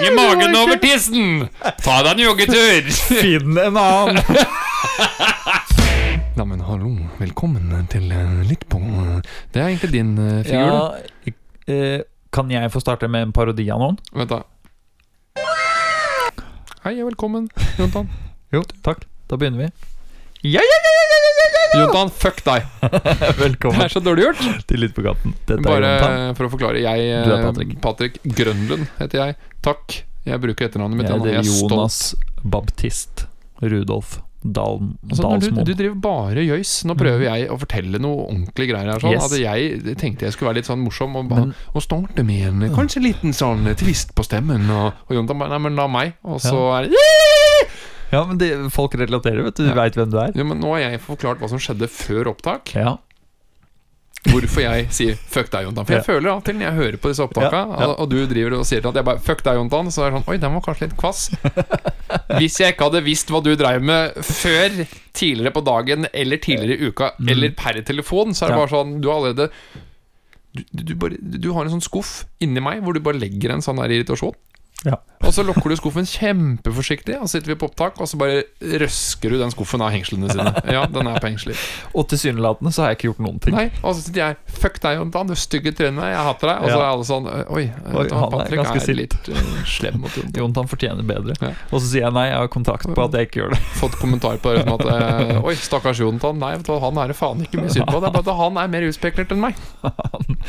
Henger magen over tissen! Ta deg en joggetur! Finn en annen! Neimen, hallo. Velkommen til eh, Litt på Det er egentlig din uh, figur, Ja, uh, kan jeg få starte med en parodi av noen? Vent, da. Hei og velkommen, Jontan. Jo, takk. Da begynner vi. Ja, ja, ja, ja, ja, ja, ja, Jontan, fuck deg. Velkommen Det er så dårlig gjort. til Litt på gaten. Dette er Bare for å forklare. Jeg, eh, Du er Patrick. Patrick Grønlund heter jeg. Takk. Jeg bruker etternavnet mitt. Jeg heter er stolt. Jonas Baptist Rudolf Dal Altså, når du, du driver bare jøys. Nå prøver jeg å fortelle noe ordentlig greier her. Sånn, Yes. At jeg tenkte jeg skulle være litt sånn morsom og, bare, og starte med en kanskje liten sånn twist på stemmen. Og, og Jontan bare Nei, men la meg. Og så er det Ja, men det, folk relaterer, vet du. Du Ja. veit hvem du er. Ja, men Nå har jeg forklart hva som skjedde før opptak. Ja. Hvorfor jeg sier 'fuck deg, Jontan'. For jeg Ja. føler av og til når jeg hører på disse opptaka, Ja, ja. og, og du driver og sier til at jeg bare 'fuck deg, Jontan', så er det sånn 'oi, den var kanskje litt kvass'. Hvis jeg ikke hadde visst hva du dreiv med før, tidligere på dagen eller tidligere i uka, Mm. eller per telefon, så er det Ja. bare sånn Du har allerede du, du, bare, du har en sånn skuff inni meg hvor du bare legger en sånn der irritasjon. Ja. Og så lukker du skuffen kjempeforsiktig, og så sitter vi på opptak, og så bare røsker du den skuffen av hengslene sine. Ja, den er på hengsler. Og tilsynelatende så har jeg ikke gjort noen ting. Nei, og så sitter jeg Fuck deg, Jontan, du stygge trynet, jeg hater deg. Og så er alle sånn Oi, Oi, han er Patrick ganske er, litt uh, slem mot Jontan. Jontan fortjener bedre. Ja. Og så sier jeg nei, jeg har kontrakt på at jeg ikke gjør det. Fått kommentar på det som at Oi, stakkars Jontan. Nei, vet du hva, han er det faen ikke mye synd på. Det er bare at han er mer utspekulert enn meg. Han,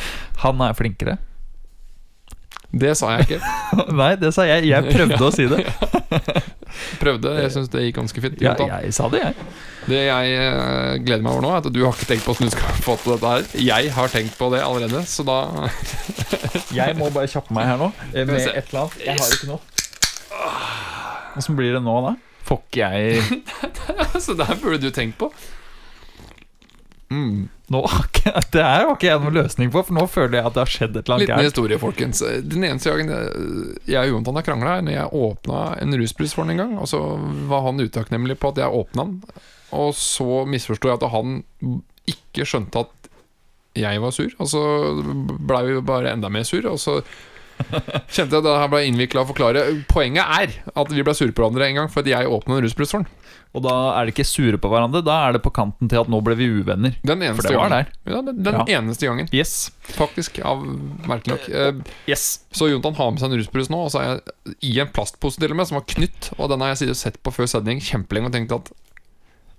han er flinkere. Det sa jeg ikke. Nei, det sa jeg. Jeg prøvde å si det. Prøvde. Jeg syns det gikk ganske fint. Ja, jeg sa det, jeg. Det jeg eh, gleder meg over nå, er at du har ikke tenkt på hvordan du skal få til dette her. Jeg har tenkt på det allerede, så da Jeg må bare kjappe meg her nå eh, med et eller annet. Jeg har ikke noe. Åssen blir det nå, da? Får ikke jeg Så det her burde du tenkt på. Mm. nå, Det her har ikke jeg noen løsning på, for nå føler jeg at det har skjedd et eller annet Liten historie, folkens. Den eneste gangen jeg- og Jontan har krangla, er når jeg åpna en rusbrus for han en gang. Og så var han utakknemlig på at jeg åpna den. Og så misforsto jeg at han ikke skjønte at jeg var sur. Og så blei vi bare enda mer sur. Og så kjente jeg at det her ble innvikla å forklare. Poenget er at vi ble sure på hverandre en gang fordi jeg åpna en rusbrus for han. Og da er det ikke sure på hverandre, da er det på kanten til at nå ble vi uvenner. Den For eneste det var gangen. der. Ja, den den Ja. eneste gangen, Yes. faktisk. Av merkelig nok. Eh, Yes. Så Jontan har med seg en rusbrus nå, og så er jeg i en plastpose til og med, som var knytt. Og den har jeg sett på før sending kjempelenge og tenkt at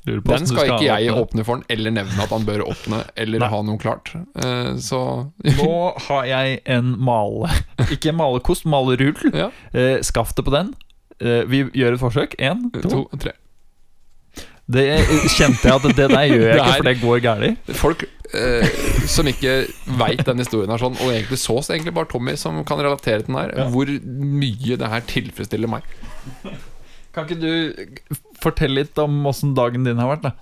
den skal ikke jeg åpne for han, eller nevne at han bør åpne, eller Nei. ha noe klart. Eh, så Nå har jeg en male Ikke en malekost, malerull. ja. Eh, skaftet på den. Eh, vi gjør et forsøk. Én, to. To, tre. Det kjente jeg at det der gjør jeg ikke, for det går galt. Folk eh, som ikke veit den historien her sånn, og egentlig så oss, egentlig bare Tommy som kan relatere til den her, Ja. hvor mye det her tilfredsstiller meg. Kan ikke du fortelle litt om åssen dagen din har vært, da?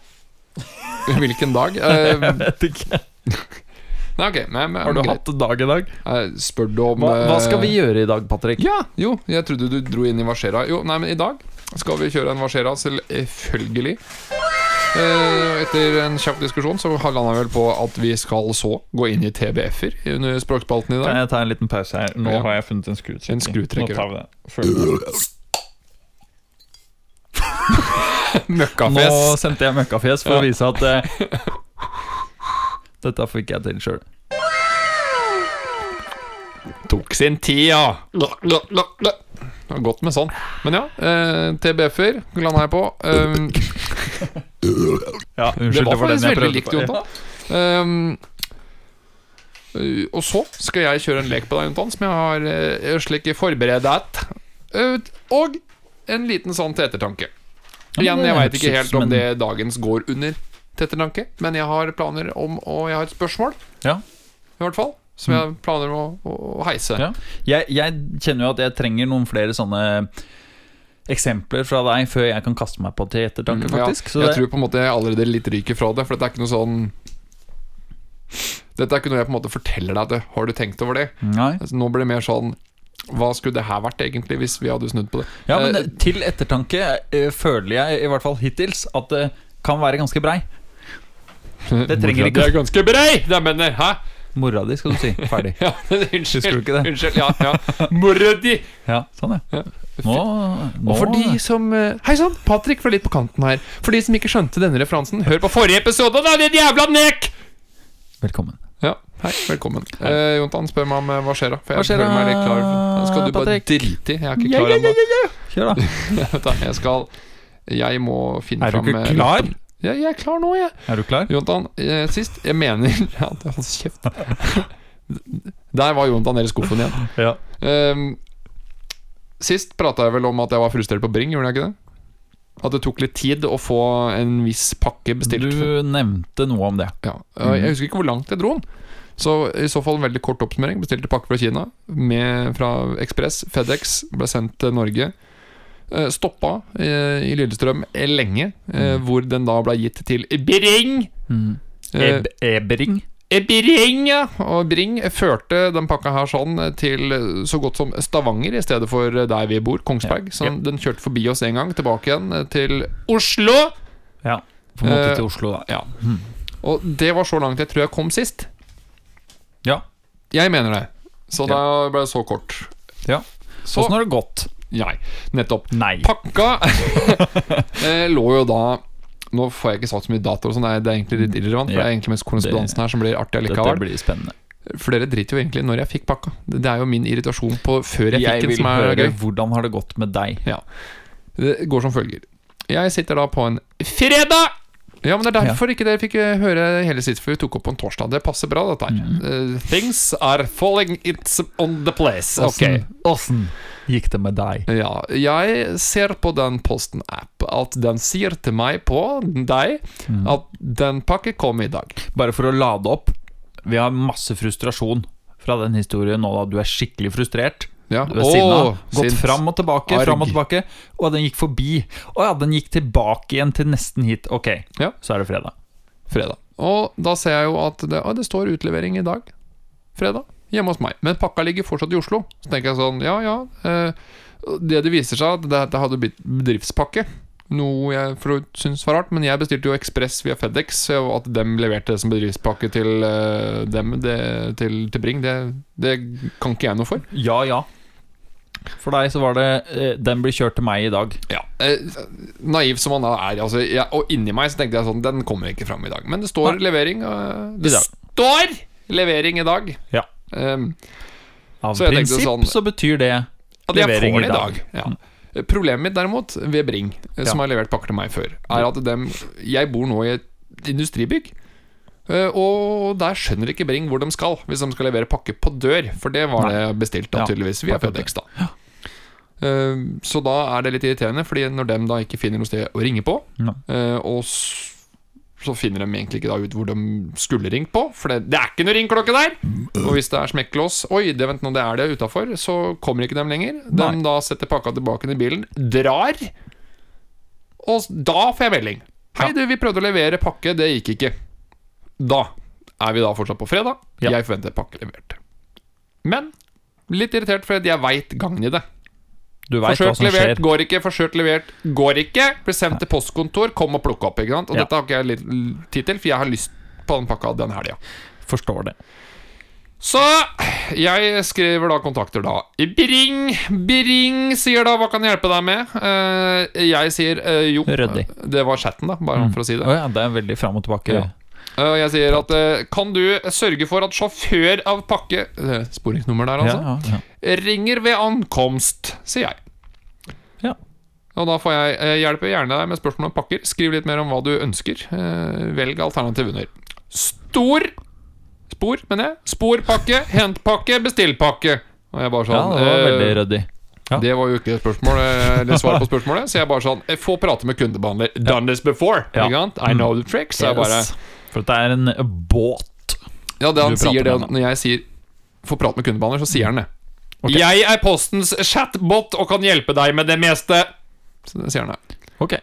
Hvilken dag? Eh, Jeg vet ikke. nei, okay. men, men, Har du greit. hatt dag i dag? Eh, Spør du om Hva, hva skal eh, vi gjøre i dag, Patrick? Ja, jo, jeg trodde du dro inn i Varsera. Jo, nei, men i dag skal vi kjøre en Varsera, selvfølgelig. Eh, etter en kjapp diskusjon så landa vel på at vi skal så gå inn i TBF-er under språkspalten i dag. Kan jeg ta en liten pause her? Nå Ja. har jeg funnet en skrutrekker. En skrutrekker, Nå tar vi det. Følg med. Nå sendte jeg møkkafjes for Ja. å vise at eh, Dette fikk jeg til sjøl. Tok sin tid, ja. Det var godt med sånn. Men ja, eh, TBF-er landa jeg på. Um, Ja, Det unnskyld, var det var den faktisk veldig likt. Jontan. Um, og så skal jeg kjøre en lek på deg, Jontan, som jeg har uh, slik forberedt. Uh, og en liten sånn til ettertanke. Igjen, jeg veit ikke helt om det dagens går under til ettertanke, men jeg har planer om Og jeg har et spørsmål, Ja. i hvert fall, som jeg planer om å, å heise. Ja. Jeg, jeg kjenner jo at jeg trenger noen flere sånne eksempler fra deg før jeg kan kaste meg på til ettertanke, faktisk. ja. Så jeg det, tror på en måte jeg allerede litt ryker fra det, for dette er ikke noe sånn Dette er ikke noe jeg på en måte forteller deg. Det. Har du tenkt over det? Nei. Altså, nå blir det mer sånn Hva skulle det her vært egentlig hvis vi hadde snudd på det? Ja, men Eh, til ettertanke eh, føler jeg, i hvert fall hittils, at det kan være ganske brei. Det trenger ikke Det er ganske brei, det mener Hæ? Mora di, skal du si. Ferdig. Ja, unnskyld. Husker du ikke det? Unnskyld, ja, ja. Mora di! Ja, sånn, ja. Nå, nå Og for de som eh, Hei sann, Patrick fra Litt på kanten her. For de som ikke skjønte denne referansen, hør på forrige episode, da, din jævla nek! Velkommen. Ja, hei, velkommen. Eh, Jontan spør meg om eh, hva skjer da. For jeg Hva skjer føler meg da, litt klar Skal du bare drite i? Jeg er ikke klar ennå. Kjør, da. Jeg skal Jeg må finne fram Er du ikke eh, klar? lappen. Ja, jeg er klar nå, jeg. Er du klar? Jontan, eh, sist Jeg mener Ja, hold kjeft. Der var Jontan nede i skuffen igjen. Ja. Um, sist prata jeg vel om at jeg var frustrert på Bring, gjorde jeg ikke det? At det tok litt tid å få en viss pakke bestilt. Du nevnte noe om det. Ja. Mm. Jeg husker ikke hvor langt jeg dro den. Så i så fall en veldig kort oppsummering. Bestilte pakke fra Kina med, fra Ekspress. FedEx ble sendt til Norge. Eh, Stoppa eh, i Lillestrøm lenge, mm. hvor den da ble gitt til Bring. Mm. Eb Ebring. Bring, ja. Og Bring førte den pakka her sånn til så godt som Stavanger i stedet for der vi bor, Kongsberg. Ja, Så ja. den kjørte forbi oss en gang, tilbake igjen til Oslo. Ja. På en måte Eh, til Oslo, da. Ja. Og det var så langt jeg tror jeg kom sist. Ja. Jeg mener det. Så da ble det så kort. ja. Så Åssen har det gått? Nei, nettopp. Nei. Pakka eh, lå jo da Nå får jeg ikke sagt så mye datoer, og sånn, det det er egentlig litt irrelevant. For Ja. det er egentlig mest korrespondansen her som blir artig Dette blir spennende. For dere driter jo egentlig når jeg fikk pakka. Det er jo min irritasjon på før jeg, Jeg fikk den som er gøy. hvordan har det gått med deg. Ja. Det går som følger. Jeg sitter da på en fredag! Ja, men Det er derfor ikke dere fikk eh, høre hele sitt, for vi tok opp på en torsdag. Det passer bra, dette her. Mm. Uh, things are falling it's on the place. Åssen gikk det med deg? Ja, jeg ser på den Posten-app at den sier til meg på deg Mm. at den pakke kom i dag. Bare for å lade opp. Vi har masse frustrasjon fra den historien nå da du er skikkelig frustrert. Ja. Sinna. Gått fram og tilbake, Arg. fram og tilbake. Og den gikk forbi. Å ja, den gikk tilbake igjen til nesten hit. Ok, Ja. så er det fredag. Fredag. Og da ser jeg jo at det, å, det står utlevering i dag. Fredag. Hjemme hos meg. Men pakka ligger fortsatt i Oslo. Så tenker jeg sånn, ja ja. Eh, det det viser seg, at det, det hadde blitt bedriftspakke. Noe jeg syns var rart, men jeg bestilte jo Ekspress via Fedex, og at dem leverte det som bedriftspakke til eh, dem, det, til, til Bring, det, det kan ikke jeg noe for. Ja, ja. For deg så var det eh, Den blir kjørt til meg i dag. Ja, eh, Naiv som man da er. Altså, ja, og inni meg så tenkte jeg sånn Den kommer ikke fram i dag. Men det står Nei. levering. Uh, det står levering i dag. Ja. Um, Av Så prinsipp sånn- så betyr det at jeg Levering får det i dag. dag. Ja. Problemet mitt derimot, ved Bring, eh, som har levert pakker til meg før, er at dem Jeg bor nå i et industribygg. Eh, Og der skjønner ikke Bring hvor de skal, hvis de skal levere pakke på dør. For det var det bestilt, da, tydeligvis, via FedEx. da Eh, Så da er det litt irriterende, Fordi når de da ikke finner noe sted å ringe på, Ja. eh, og så finner de egentlig ikke da ut hvor de skulle ringt på, for det, det er ikke noe ringklokke der! Og hvis det er smekklås Oi, det, vent nå, det er det utafor, så kommer ikke dem lenger. De Nei. da setter pakka tilbake i bilen, drar, og da får jeg melding. Hei, du, vi prøvde å levere pakke, det gikk ikke. Da er vi da fortsatt på fredag. Ja. Jeg forventer pakke levert. Men litt irritert fordi jeg veit gangen i det. Du veit hva som levert, skjer. går ikke. Forsøkt levert, går ikke. Blir sendt til postkontor, kom og plukk opp. Ikke sant? Og Ja. dette har ikke jeg litt tid til, for jeg har lyst på den pakka den helga. Forstår det. Så jeg skriver da kontakter da Bring, Bring sier da 'hva kan jeg hjelpe deg med'? Eh, jeg sier eh, jo. Ryddig. Det var chatten, da, bare for å si det. Å ja, det er veldig fram og tilbake. Ja. Eh, Og jeg sier at eh, kan du sørge for at sjåfør av pakke eh, Sporingsnummer der, altså. Ja, ja, ja. Ringer ved ankomst, sier jeg. Ja. Og da får jeg eh, hjelpe gjerne deg med spørsmål om pakker. Skriv litt mer om hva du ønsker. Eh, velg alternativ under. Stor spor, mener jeg. Sporpakke, hentpakke, bestillpakke. Og jeg bare ja, sånn det var eh, veldig ryddig. Ja. Det var jo ikke spørsmål eh, Eller svar på spørsmålet. Så jeg bare sånn eh, Få prate med kundebehandler. Done this before. Ja. I know the tricks. Så jeg bare. For det er en båt. Ja, det han sier det. Når jeg sier Få prate med kundebehandler, så sier han det. Okay. Jeg er Postens chatbot og kan hjelpe deg med det meste. Så det sier han det. Ok.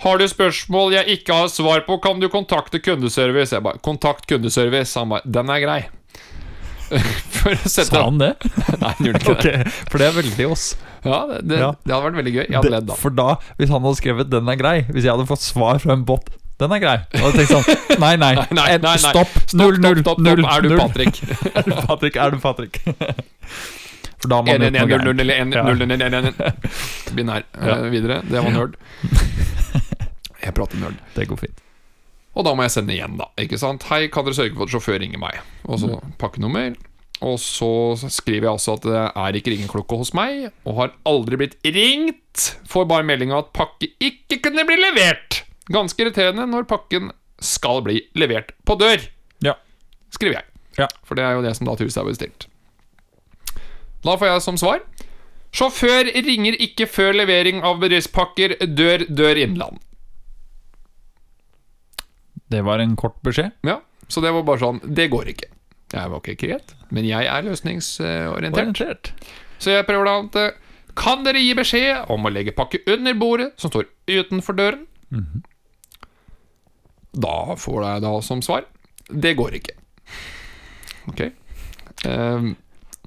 Har du spørsmål jeg ikke har svar på, kan du kontakte kundeservice. Jeg bare Kontakt kundeservice. Han bare Den er grei. Sa han det? Nei, han gjorde ikke det. Ok, For det er veldig oss. Ja, det, det, Ja. det hadde vært veldig gøy. Jeg hadde ledd da. For da, hvis han hadde skrevet 'den er grei', hvis jeg hadde fått svar fra en bot Den er grei. Og jeg tenkte sånn Nei, nei. Nei, nei, nei, nei. Stopp. Null, null, stopp, stopp, null. stopp. Er du. Patrick? Er du Patrick? Er du Patrick? For da har man 1 gjort 1 noe 0 0 gærent. 1 Ja. 0 1 1 1 Binær. Ja. videre. Det var nerd. Jeg prater nerd. Det går fint. Og da må jeg sende igjen, da. Ikke sant? Hei, kan dere sørge for at sjåfør ringer meg? Og så pakkenummer. Og så skriver jeg altså at det er ikke ringeklokke hos meg, og har aldri blitt ringt. Får bare melding om at pakke ikke kunne bli levert. Ganske irriterende når pakken skal bli levert på dør, Ja. skriver jeg. Ja. For det er jo det som da huset er bestilt. Da får jeg som svar Sjåfør ringer ikke før levering av bedriftspakker dør dør innland. Det var en kort beskjed. Ja, så det var bare sånn Det går ikke. Jeg var ikke kret, men jeg er løsningsorientert. Orientert. Så jeg prøver da at Kan dere gi beskjed om å legge pakke under bordet som står utenfor døren? Da får jeg da som svar Det går ikke. Ok. Um,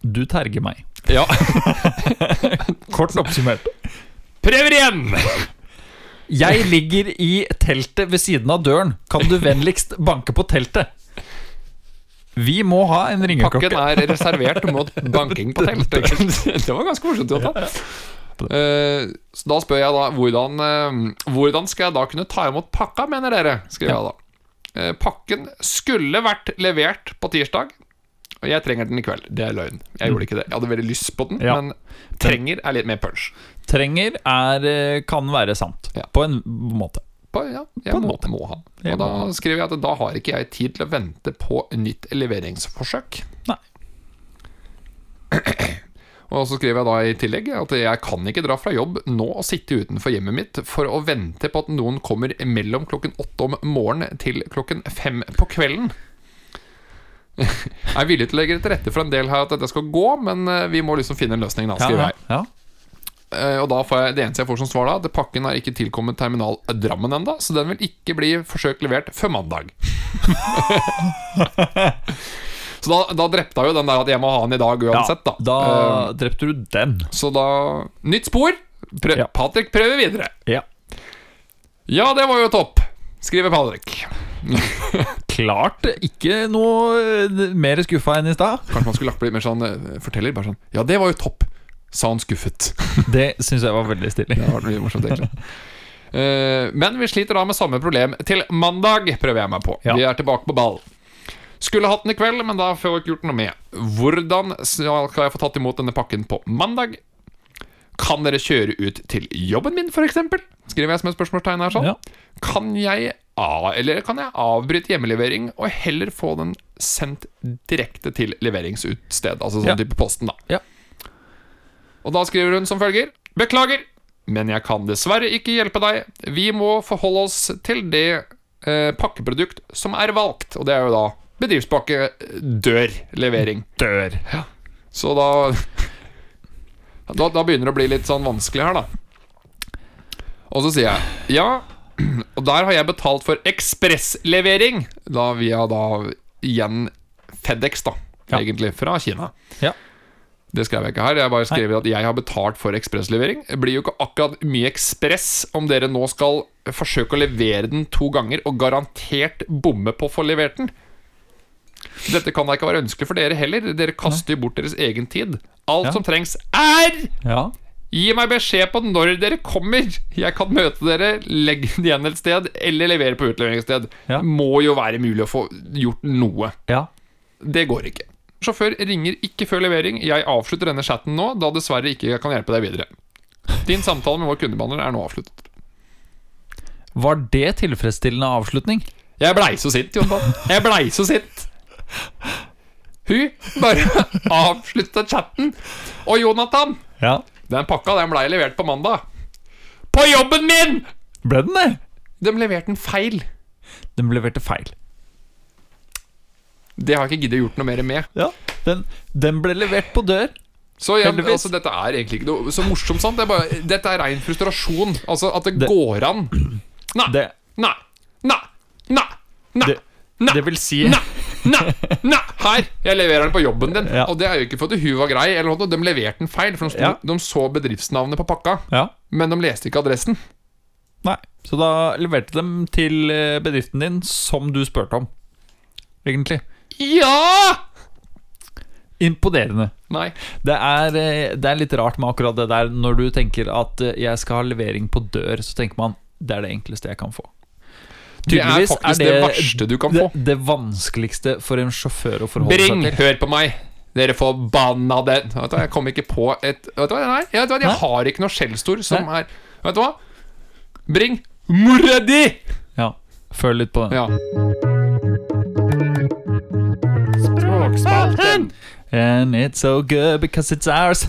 Du terger meg. ja. Kort oppsummert. Prøver igjen! Jeg ligger i teltet ved siden av døren. Kan du vennligst banke på teltet? Vi må ha en Pakken er reservert mot banking på teltet. Det var ganske morsomt Ja. Eh, så da spør jeg da hvordan, eh, hvordan skal jeg da kunne ta imot pakka, mener dere? Skriver jeg da. Eh, pakken skulle vært levert på tirsdag. Og jeg trenger den i kveld. Det er løgn. Jeg gjorde ikke det. Jeg hadde veldig lyst på den, Ja. men trenger er litt mer punch. Trenger er, kan være sant. Ja. På en måte. På, ja, jeg På må, må ha. Jeg Og da ha. skriver jeg at da har ikke jeg tid til å vente på nytt leveringsforsøk. Nei. Og så skriver jeg da i tillegg at jeg kan ikke dra fra jobb nå og sitte utenfor hjemmet mitt for å vente på at noen kommer mellom klokken åtte om morgenen til klokken fem på kvelden. Jeg er villig til å legge til rette for en del her at dette skal gå, men eh, vi må liksom finne en løsning, da, skriver jeg. ja. Eh, Og da får jeg, Det eneste jeg får som svar, da at pakken har ikke tilkommet terminal Drammen enda Så den vil ikke bli forsøkt levert før mandag. så da, da drepte jeg jo den der at jeg må ha den i dag uansett, da. Da Eh, drepte du den. så da Nytt spor. Prøv, Ja. Patrick prøver videre. Ja. Ja, det var jo topp, skriver Patrick. Klart ikke noe eh, mer skuffa enn i stad. Kanskje man skulle lagt på litt mer sånn eh, forteller. Bare sånn Ja, det var jo topp, sa han skuffet. Det syns jeg var veldig stilig. Det var mye morsomt, egentlig. Eh, men vi sliter da med samme problem til mandag, prøver jeg meg på. Ja. Vi er tilbake på ball. Skulle hatt den i kveld, men da får jeg ikke gjort noe med. Hvordan skal jeg få tatt imot denne pakken på mandag? Kan dere kjøre ut til jobben min, f.eks.? Skriver jeg som et spørsmålstegn her. sånn Ja. Kan jeg av, Eller kan jeg avbryte hjemmelevering og heller få den sendt direkte til leveringsutsted? Altså sånn Ja. type posten, da. Ja. Og da skriver hun som følger Beklager, men jeg kan dessverre ikke hjelpe deg. Vi må forholde oss til det eh, pakkeprodukt som er valgt, og det er jo da bedriftspakke dør levering. Dør. Ja. Så da, da Da begynner det å bli litt sånn vanskelig her, da. Og så sier jeg ja, og der har jeg betalt for ekspresslevering, da via da igjen FedEx, da, Ja. egentlig, fra Kina. Ja. Det skrev jeg ikke her. Jeg bare skrev at jeg har betalt for ekspresslevering. Det blir jo ikke akkurat mye ekspress om dere nå skal forsøke å levere den to ganger og garantert bomme på å få levert den. Dette kan da ikke være ønskelig for dere heller. Dere kaster jo bort deres egen tid. Alt Ja. som trengs, er Ja. Gi meg beskjed på når dere kommer. Jeg kan møte dere, legge den igjen et sted, eller levere på utleveringssted. Ja. Det må jo være mulig å få gjort noe. ja. Det går ikke. Sjåfør ringer ikke før levering. Jeg avslutter denne chatten nå, da dessverre ikke jeg kan hjelpe deg videre. Din samtale med vår kundebehandler er nå avsluttet. Var det tilfredsstillende avslutning? Jeg blei så sint, Jonathan. Jeg blei så sint. Hun bare avslutta chatten. Og Jonathan, Ja. den pakka den blei levert på mandag. På jobben min! Ble den det? De leverte den feil. Den leverte feil. Det har jeg ikke giddet gjort noe mer med. Ja. Den, den ble levert på dør. Så jeg, altså, dette er egentlig ikke noe så morsomt. Sant? Det er bare, dette er rein frustrasjon. Altså At det, Det- går an. Nei, Det, nei, nei, nei, nei, det, nei, det vil si nei, nei, nei. Her! Jeg leverer den på jobben din. Ja. Og det er jo ikke fordi hun var grei, eller noe, de leverte den feil. For de, Ja. de så bedriftsnavnet på pakka, Ja. men de leste ikke adressen. Nei. Så da leverte de til eh, bedriften din som du spurte om. Egentlig. Ja! Imponerende. Nei. Det er, eh, det er litt rart med akkurat det der. Når du tenker at eh, jeg skal ha levering på dør, så tenker man det er det enkleste jeg kan få. Det er Tydeligvis faktisk det verste du kan det, få. det vanskeligste for en sjåfør å forholde Bring, seg til. hør på meg. Dere får du hva, Jeg kom ikke på et Vet du hva, nei, jeg, jeg har ikke noe skjellsord som er Vet du hva? Bring mora di! Ja, Føl litt på den. Ja. Språkspalten! And it's so good because it's ours.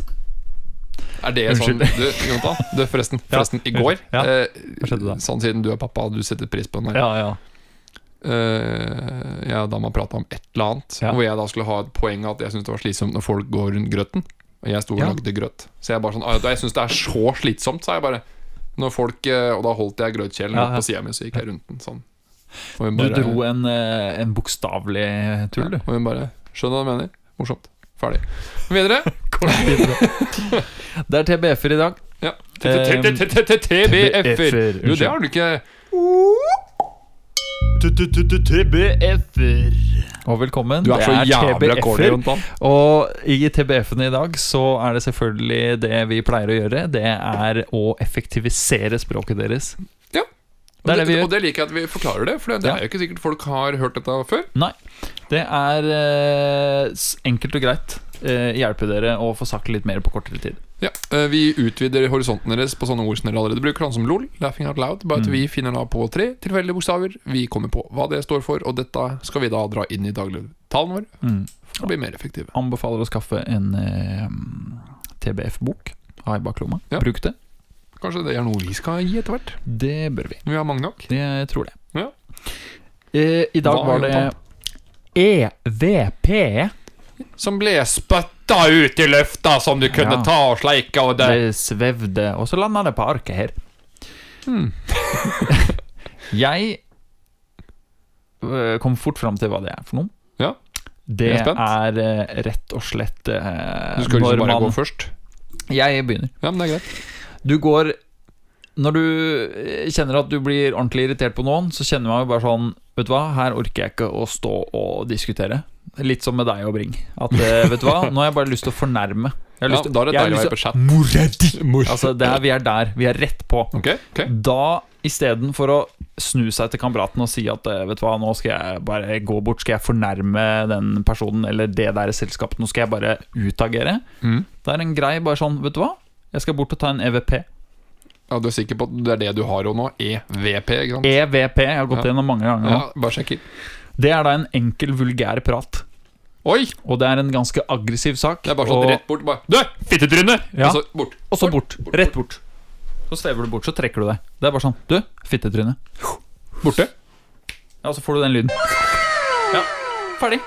Er det sånn du, Jonathan, du, forresten, Ja, forresten i går Ja. eh, Hva skjedde da? Sånn siden du er pappa, du setter pris på den der. Ja, ja. Uh, jeg og dama prata om et eller annet, Ja. hvor jeg da skulle ha et poeng at jeg syntes det var slitsomt når folk går rundt grøten. Og jeg sto og Ja. lagde grøt. Så jeg bare sånn «Ah, Jeg syns det er så slitsomt, sa jeg bare. Når folk eh, Og da holdt jeg grøtkjelen Ja, ja. på sida mi, så gikk jeg rundt den sånn. Og hun Du dro en, en bokstavelig tull, du. og hun bare Skjønner hva du mener? Morsomt. Ferdig. Videre. Det er TBF-er i dag. Ja. TBF-er. Jo, det har du ikke TBF-er. Og velkommen. Du er så jævla corny, TBF-er. Og i TBF-ene i dag så er det selvfølgelig det vi pleier å gjøre. Det er å effektivisere språket deres. Ja. Det er det. Og det liker jeg at vi forklarer det, for det Ja. er jo ikke sikkert folk har hørt dette før. Nei. Det er eh, enkelt og greit. Eh, hjelpe dere å få sagt litt mer på kortere tid. Ja, eh, Vi utvider horisonten deres på sånne ord som dere allerede bruker, sånn som LOL, laughing out loud. Bare at Mm. vi finner da på tre tilfeldige bokstaver. Vi kommer på hva det står for, og dette skal vi da dra inn i dagligtalen vår Mm. og bli mer effektive. Anbefaler å skaffe en eh, TBF-bok. Ha i baklomma. Ja. Bruk det. Kanskje det er noe vi skal gi etter hvert? Det bør vi. Vi har mange nok. Jeg tror det. Ja. Eh, I dag Hva, var det EVP. Som ble spytta ut i løfta som du kunne Ja. ta og sleike og det. Det svevde, og så landa det på arket her. Hmm. Jeg øh, kom fort fram til hva det er for noe. Ja. Det er er øh, rett og slett eh, Du skal ikke liksom bare man gå først. Jeg begynner. Ja, men det er greit. Du går Når du øh, kjenner at du blir ordentlig irritert på noen, så kjenner man jo bare sånn Vet du hva, her orker jeg ikke å stå og diskutere. Litt som med deg og Bring. At øh, vet du hva, nå har jeg bare lyst til å fornærme. Jeg har lyst til, da er det deilig å være på chat. Mora di! Altså, det er, vi er der. Vi er rett på. Okay, okay. Da, istedenfor å snu seg til kameraten og si at eh, Vet du hva, nå skal jeg bare gå bort, skal jeg fornærme den personen eller det der selskapet, nå skal jeg bare utagere. Mm. Det er en grei bare sånn, vet du hva, jeg skal bort og ta en EVP. Ja, Du er sikker på at det er det du har òg nå? EVP, ikke sant? EVP, jeg har gått gjennom mange ganger nå. Ja, bare sjekker. Det er da en enkel, vulgær prat. Oi! Og det er en ganske aggressiv sak. Det er bare sånn og, rett bort. Bare Du, fittetryne! Ja. Og så bort. og så bort. Rett bort. Så svever du bort, så trekker du deg. Det er bare sånn, du, fittetryne. Borte. Ja, så får du den lyden. Ja, ferdig.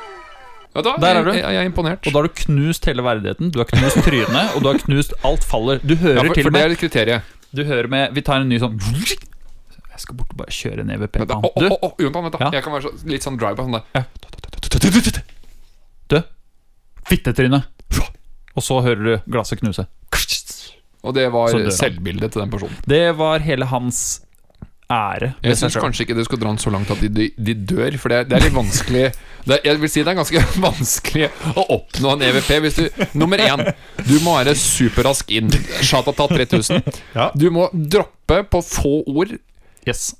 Du hva? Der er du. Jeg, jeg, er imponert. Og da har du knust hele verdigheten. Du har knust trynet, og du har knust alt faller. Du hører ja, for, til for og det med er kriteriet. Du hører med Vi tar en ny sånn Jeg skal bort og bare kjøre en EVP Vent, på da. han. Å, å, Du, å, å, Jonathan, vent da. Ja. Jeg kan være så, litt sånn dry på sånn der. Ja. du fittetryne. Og så hører du glasset knuse. Og det var selvbildet til den personen. Det var hele hans ære. Jeg syns kanskje ikke du skal dra den så langt at de, de, de dør, for det, er- det er litt vanskelig det, er- Jeg vil si det er ganske vanskelig å oppnå en EVP hvis du Nummer én, du må være superrask inn. Shatata 3000. Ja. Du må droppe på få ord Yes.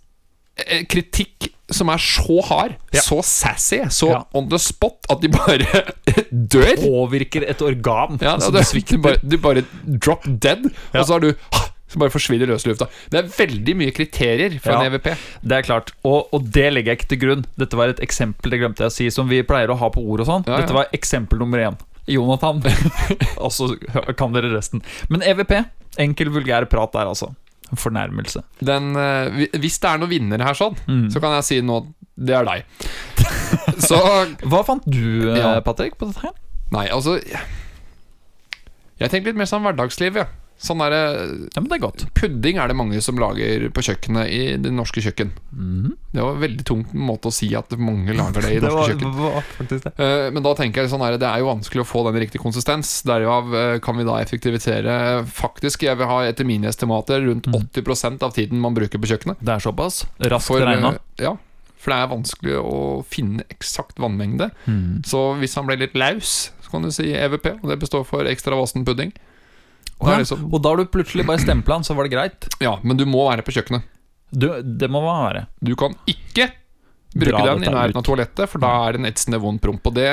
eh, kritikk som er så hard, Ja. så sassy, så Ja. on the spot at de bare dør. Påvirker et organ Ja, som det, svikter. du, bare, du bare drop dead, Ja. og så har du Så bare forsvinner løs i lufta. Det er veldig mye kriterier for Ja. en EVP. Det er klart, og, og det legger jeg ikke til grunn. Dette var et eksempel det glemte jeg å si som vi pleier å ha på ord og sånn. Ja, ja. Dette var eksempel nummer én. Jonathan. og så kan dere resten. Men EVP, enkel, vulgær prat der, altså. Fornærmelse. Den, eh, hvis det er noen vinnere her, sånn, Mm. så kan jeg si nå det er deg. så Hva fant du, eh, Ja. Patrick, på dette her? Nei, altså Jeg tenker litt mer sånn hverdagsliv, ja. Sånn derre Ja, men det er godt. Pudding er det mange som lager på kjøkkenet i det norske kjøkken. Mm. Det var en veldig tung måte å si at mange lager det i Det norske var, kjøkken. var faktisk det. Eh, Men da tenker jeg sånn er det er jo vanskelig å få den riktige konsistens. Derav uh, kan vi da effektivisere Faktisk, jeg vil ha etter mine estimater rundt Mm. 80% av tiden man bruker på kjøkkenet. Det er såpass. Raskt regna? Uh, ja, for det er vanskelig å finne eksakt vannmengde. Mm. Så hvis han ble litt laus, så kan du si EVP, og det består for ekstra vassen pudding. Da ja. liksom- Og da har du plutselig bare stempla han, så var det greit. Ja, men du må være på kjøkkenet. Du, det må være. Du kan ikke bruke den i nærheten av toalettet, for da er det en etsende vond promp. Og det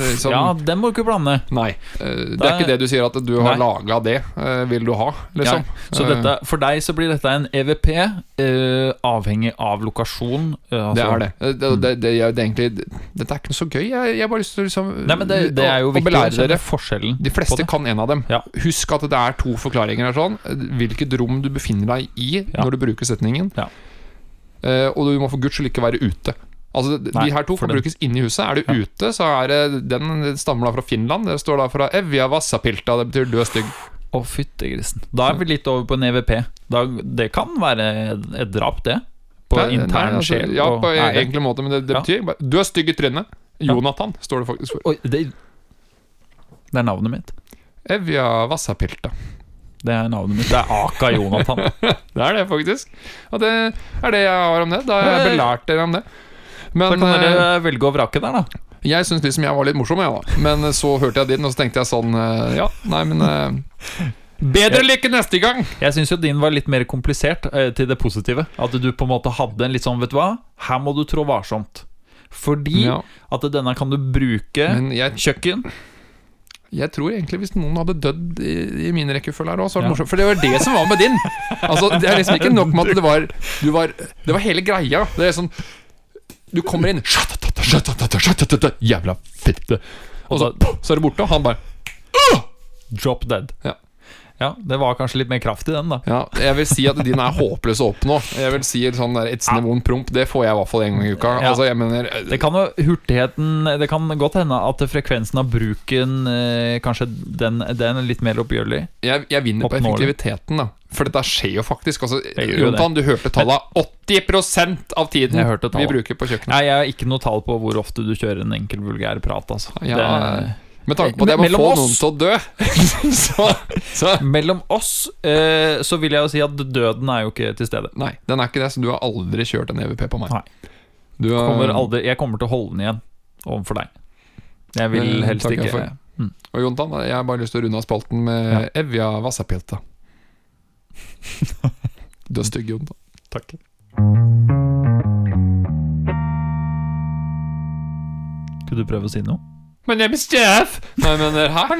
liksom, Ja, den må du ikke blande. Nei. eh, Det Da- er ikke det du sier at du har laga det, eh, vil du ha, liksom. Så Eh, dette, for deg så blir dette en EVP, uh, avhengig av lokasjon. Uh, altså- Det er det. Eh, Det, det, det, er- egentlig Dette er ikke noe så gøy. Jeg, jeg har bare lyst til liksom Nei, men det, det er jo å viktig å belære dere. forskjellen. De fleste kan en av dem. Ja. Husk at det er to forklaringer her. Sånn. Hvilket rom du befinner deg i Ja. når du bruker setningen. Ja. Eh, og du må for guds skyld ikke være ute. Altså, Nei, de her to kan brukes inne i huset. Er du Ja. ute, så er det den stammer da fra Finland. Det står da fra Evja Vassapilta. Det betyr du er stygg. Å, fytti grisen. Da er vi litt over på en EVP. Da, det kan være et drap, det. På Nei, intern altså, sjel Ja, på en ære. enkel måte, men det, det Ja. betyr Du er stygg i trynet. Ja. Jonathan står det faktisk for. Oi, det, det er navnet mitt. Evja Vassapilta. Det er navnet mitt. Det er Aka Jonathan. Det er det, faktisk. Og det er det jeg har om det. Da har jeg belært dere om det. Men, så kan eh, dere velge å vrake der, da. jeg syns liksom jeg var litt morsom, jeg, da. Men så hørte jeg din, og så tenkte jeg sånn eh, Ja, nei, men eh, Bedre lykke neste gang! Jeg syns jo din var litt mer komplisert eh, til det positive. At du på en måte hadde en litt sånn, vet du hva, her må du trå varsomt. Fordi Ja, at denne kan du bruke men jeg, Kjøkken. Jeg tror egentlig hvis noen hadde dødd i, i min rekkefølge her òg, så var det Ja. morsomt. For det var det som var med din. Altså, Det er liksom ikke nok med at det var, du var Det var hele greia. Det er sånn Du kommer inn «Shatatata, shatatata, shatatata, Jævla fitte. Og så, så er det borte, og han bare Drop dead. Ja. Ja, det var kanskje litt mer kraft i den, da. Ja, jeg vil si at din er håpløs å oppnå. Jeg vil si sånn der etsende vond promp, det får jeg i hvert fall en gang i uka. Ja. Altså, jeg mener Det kan jo hurtigheten Det kan godt hende at frekvensen av bruken eh, Kanskje den, den er litt mer oppgjørlig. jeg, jeg vinner på effektiviteten, da. For dette skjer jo faktisk. Altså, Jonathan, du hørte tallet 80% av tiden Jeg hørte vi bruker på kjøkkenet. Nei, jeg har ikke noe tall på hvor ofte du kjører en enkel vulgær prat, altså. Ja, det, Med tanke på at jeg må få oss- noen til å dø, så, så mellom oss eh, så vil jeg jo si at døden er jo ikke til stede. Nei, den er ikke det, så du har aldri kjørt en EVP på meg. Nei. Du har, Kommer aldri, jeg kommer til å holde den igjen overfor deg. Jeg vil Men, helst ikke for. Og Jontan, jeg har bare lyst til å runde av spalten med Ja. Evja Vassapilta. Du er stygg, Jontan. Takk. Skulle du prøve å si noe? Men jeg er Jeff! Nei, men eh, hæ?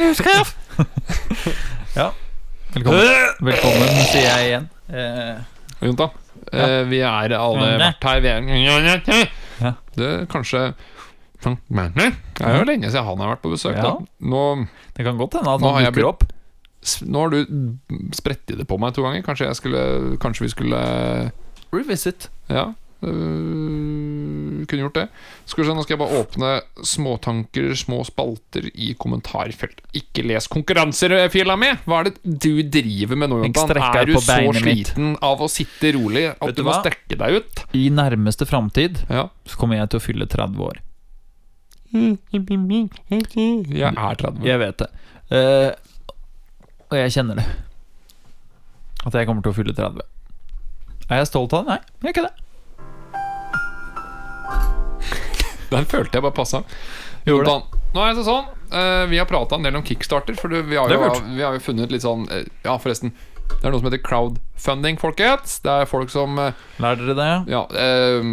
Velkommen, Velkommen sier jeg igjen. Eh, ja. eh, vi er alle Ja. vært her. Vi er Ja. Det er kanskje Det er jo lenge siden han har vært på besøk. Ja. Nå, det kan godt hende at han dukker opp. nå har du spredt det på meg to ganger. Kanskje, jeg skulle, kanskje vi skulle Revisit. Ja. Øh, kunne gjort det. Skal vi se, Nå skal jeg bare åpne småtanker, små spalter i kommentarfelt. Ikke les konkurranser, fila mi! Hva er det du driver med nå, Jontan? Er du så mitt. sliten av å sitte rolig at Vet du du må hva? strekke deg ut? I nærmeste framtid Ja. så kommer jeg til å fylle 30 år. Jeg er 30. Jeg vet det. Uh, og jeg kjenner det. At jeg kommer til å fylle 30. Er jeg stolt av det? Nei, jeg er ikke det. Den følte jeg bare passa. Nå er det sånn eh, Vi har prata en del om kickstarter, for vi, har jo, vi har jo funnet litt sånn eh, Ja, forresten. Det er noe som heter crowdfunding, folkens. Det er folk som eh, Lær dere det? ja, eh,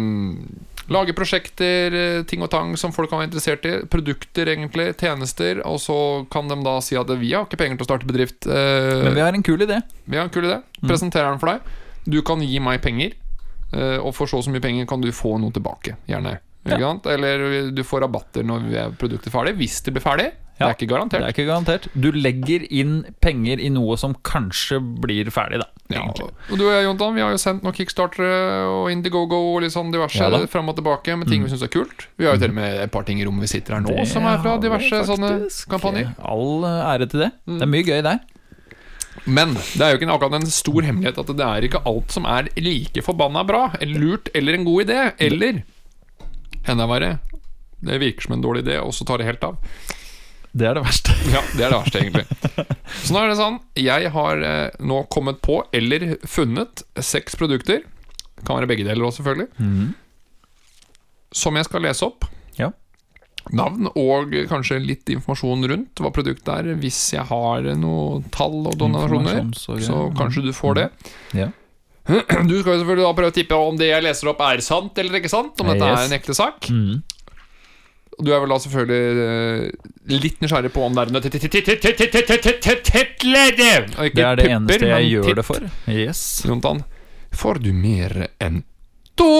lager prosjekter, ting og tang som folk kan være interessert i. Produkter, egentlig. Tjenester. Og så kan de da si at vi har ikke penger til å starte bedrift. eh, Men vi har en kul idé. vi har en kul idé. Mm. Presenterer den for deg. Du kan gi meg penger, eh, og for så og så mye penger kan du få noe tilbake. Gjerne. Ja. Eller du får rabatter når produktet er ferdig. Hvis det blir ferdig. Ja. Det er. Det er ikke garantert. Du legger inn penger i noe som kanskje blir ferdig, da. Ja, og du og jeg, Jontan, vi har jo sendt noen kickstartere og Indiegogo og litt sånn diverse Ja fram og tilbake med ting vi syns er kult. Vi har jo til og med et par ting i rommet vi sitter her nå, som er fra diverse sånne kampanjer. All ære til det. Mm. Det er mye gøy der. Men det er jo ikke akkurat en stor hemmelighet at det er ikke alt som er like forbanna bra, eller lurt, eller en god idé. Eller enda verre, det virker som en dårlig idé, og så tar det helt av. Det er det verste. Ja, det er det verste, egentlig. Så nå er det sånn Jeg har eh, nå kommet på, eller funnet, seks produkter. Det kan være begge deler også, selvfølgelig. Som jeg skal lese opp. Ja. Navn og kanskje litt informasjon rundt hva produktet er, hvis jeg har noe tall og donasjoner. Så kanskje du får det. Ja. Du skal jo selvfølgelig da prøve å tippe om det jeg leser opp, er sant eller ikke sant. Om dette er en ekte sak. Mm. Du er vel da selvfølgelig eh, litt nysgjerrig på om det er en tettlede! Og ikke Det er det eneste jeg gjør det for. Yes. Jontan, får du mer enn to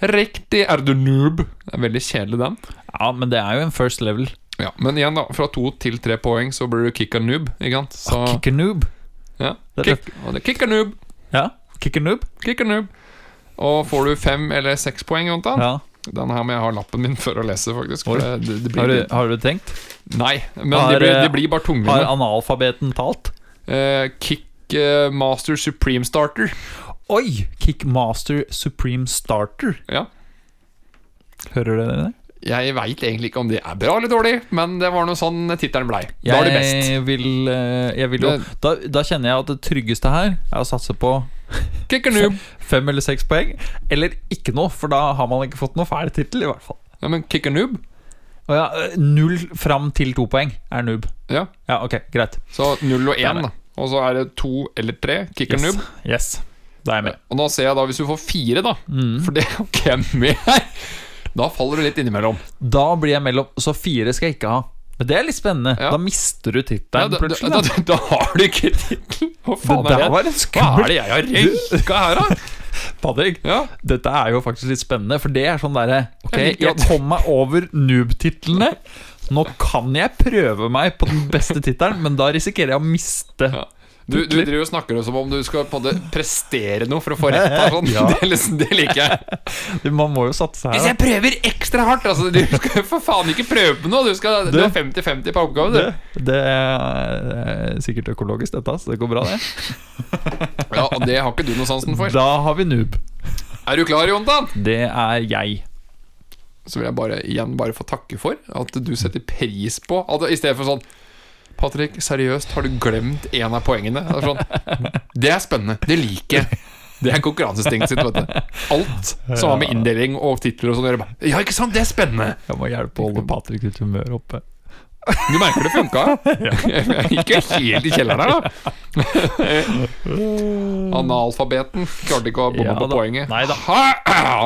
riktig er du noob? Det er veldig kjedelig, den. Ja, men det er jo en first level. Ja, Men igjen, da. Fra to til tre poeng så blir du kick a noob. Ikke sant? Så, Kicker noob. ja, er kick, og det er kick a noob. Ja, noob. Kick a noob. Og får du fem eller seks poeng, Jontan Ja. Den her må jeg ha lappen min for å lese, faktisk. Det, det, Har, du, har du tenkt? Nei, men Har, det blir, de det blir bare Har analfabeten talt? Eh, Kickmaster eh, Supreme Starter. Oi! Kickmaster Supreme Starter. Ja. Hører dere det? Jeg veit egentlig ikke om det er bra eller dårlig, men det var noe sånn tittelen blei. Da er det best. Vil, eh, jeg vil jo da, da kjenner jeg at det tryggeste her er å satse på Kick fem eller seks poeng. Eller ikke noe, for da har man ikke fått noe fæl tittel, i hvert fall. Ja, men kick Å ja, eh, null fram til to poeng er noob. Ja. Ja, ok, greit. Så null og én, da. Og så er det to eller tre. Kick Yes. yes. Da er jeg med. Og da ser jeg da, hvis du får fire, da Mm. For det er ikke jeg med her. Da faller du litt innimellom. Da blir jeg mellom Så fire skal jeg ikke ha. Men det er litt spennende. Ja. Da mister du tittelen ja, plutselig. da, Da, da, har du ikke tittelen! Hva faen det er det? Hva er det jeg har røyka her, da? Patrick. Ja. Dette er jo faktisk litt spennende, for det er sånn derre Ok, Jeg kom meg over noob-titlene. Nå kan jeg prøve meg på den beste tittelen, men da risikerer jeg å miste Ja. Du, du driver og snakker som om du skal på det prestere noe for å få rett. Sånn. Ja. Det, liksom, det liker jeg. Man må jo satse her. Hvis jeg prøver ekstra hardt altså, Du skal for faen ikke prøve på noe. Du, skal, du Du- har 50-50 på oppgaven. Det, det er sikkert økologisk, dette, så det går bra, det. Ja, og Det har ikke du noe sansen for. Da har vi noob. Er du klar, Jontan? Det er jeg. Så vil jeg bare igjen bare få takke for at du setter pris på at, I stedet for sånn Patrick, seriøst, har du glemt en av poengene? Det er, sånn, det er spennende. Det liker jeg. Det er konkurranseinstinktet sitt. vet du Alt som har med inndeling og titler og sånn. Ja, ikke sant? Det er spennende. Jeg må hjelpe å holde Patrick sitt humør oppe. Du merker det funka? Ja. Ikke helt i kjelleren her, da. Analfabeten klarte ikke å bomme Ja på poenget. Nei da.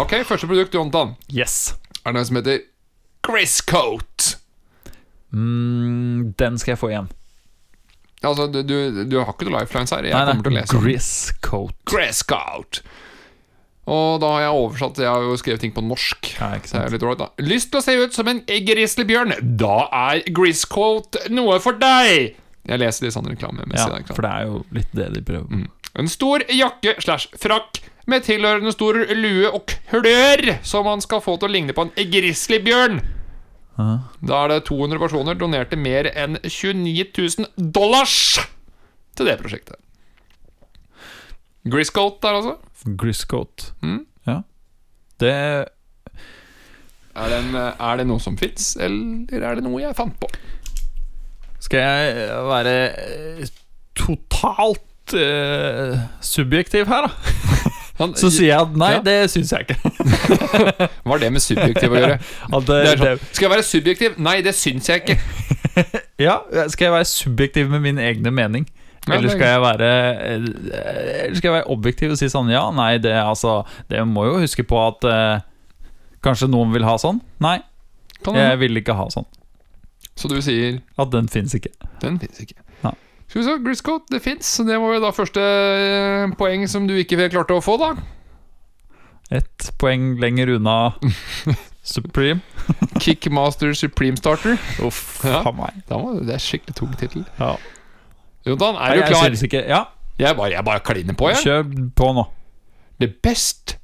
Ok, første produkt, Jontan. Yes. Er det noe som heter Chris-coat. Mm, den skal jeg få igjen. Altså, du, du, du har ikke noe lifelines her. Jeg Nei, kommer til å nei, lese om Griscoat. Chris-coat. Og da har jeg oversatt Jeg har jo skrevet ting på norsk. Ja, ikke Så jeg er sant. litt da. Lyst til å se ut som en grizzlybjørn? Da er Griscoat noe for deg! Jeg leser litt sånn reklame. Ja, for det er jo litt det de prøver. Mm. En stor jakke slash frakk med tilhørende stor lue og klør, som man skal få til å ligne på en grizzlybjørn. Da er det 200 personer donerte mer enn 29 000 dollars til det prosjektet. Griscoat der, altså. Griscoat. Mm. Ja. Det Er det, en, er det noe som fins, eller er det noe jeg fant på? Skal jeg være eh, totalt uh, subjektiv her, da? Han, Så sier jeg at nei, Ja. det syns jeg ikke. Hva har det med subjektiv å gjøre? Det, Det sånn, skal jeg være subjektiv? Nei, det syns jeg ikke. ja, skal jeg være subjektiv med min egne mening? Eller er skal jeg være eh, Eller skal jeg være objektiv og si sånn Ja, nei, det altså Det må jo huske på at eh, Kanskje noen vil ha sånn? Nei, jeg vil ikke ha sånn. Så du sier At den fins ikke. Den fins ikke. Nei. Skal vi se, Griscoat, det fins. Det var jo da første eh, poeng som du ikke klarte å få, da. Ett poeng lenger unna Supreme. Kickmaster Supreme Starter. Uff Ja. meg. Det er skikkelig tung tittel. Ja. Jonathan, Nei, er du klar? Jeg, ikke Ja, Jeg bare, jeg bare kliner på, jeg. kjør på nå. The best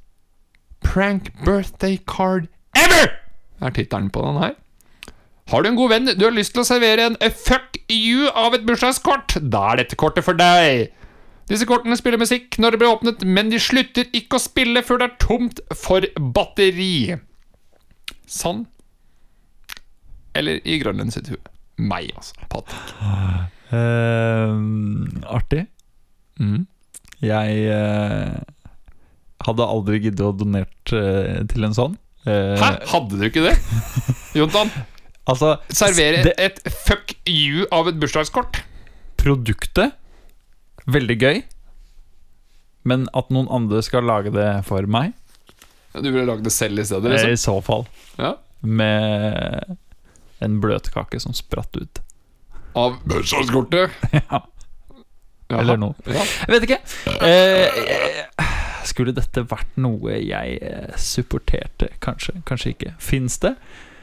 prank birthday card ever! Er tittelen på den her. Har du en god venn du har lyst til å servere en fuck you av et bursdagskort. Da er dette kortet for deg. Disse kortene spiller musikk når det blir åpnet, men de slutter ikke å spille før det er tomt for batteri. Sann? Eller i Grønland sitt hue? Meg, altså. Patrick. Uh, artig. Mm. Jeg uh, hadde aldri giddet å donert uh, til en sånn. Hæ? Hadde du ikke det? Jontan, Altså, servere det, et fuck you av et bursdagskort. produktet Veldig gøy. Men at noen andre skal lage det for meg, Du ville lagd det selv i stedet, eh, liksom? i så fall. Ja. Med en bløtkake som spratt ut. Av bursdagskortet? Ja. Jaha. Eller noe. Ja. Jeg vet ikke. Eh, eh, skulle dette vært noe jeg eh, supporterte? Kanskje, kanskje ikke. Fins det?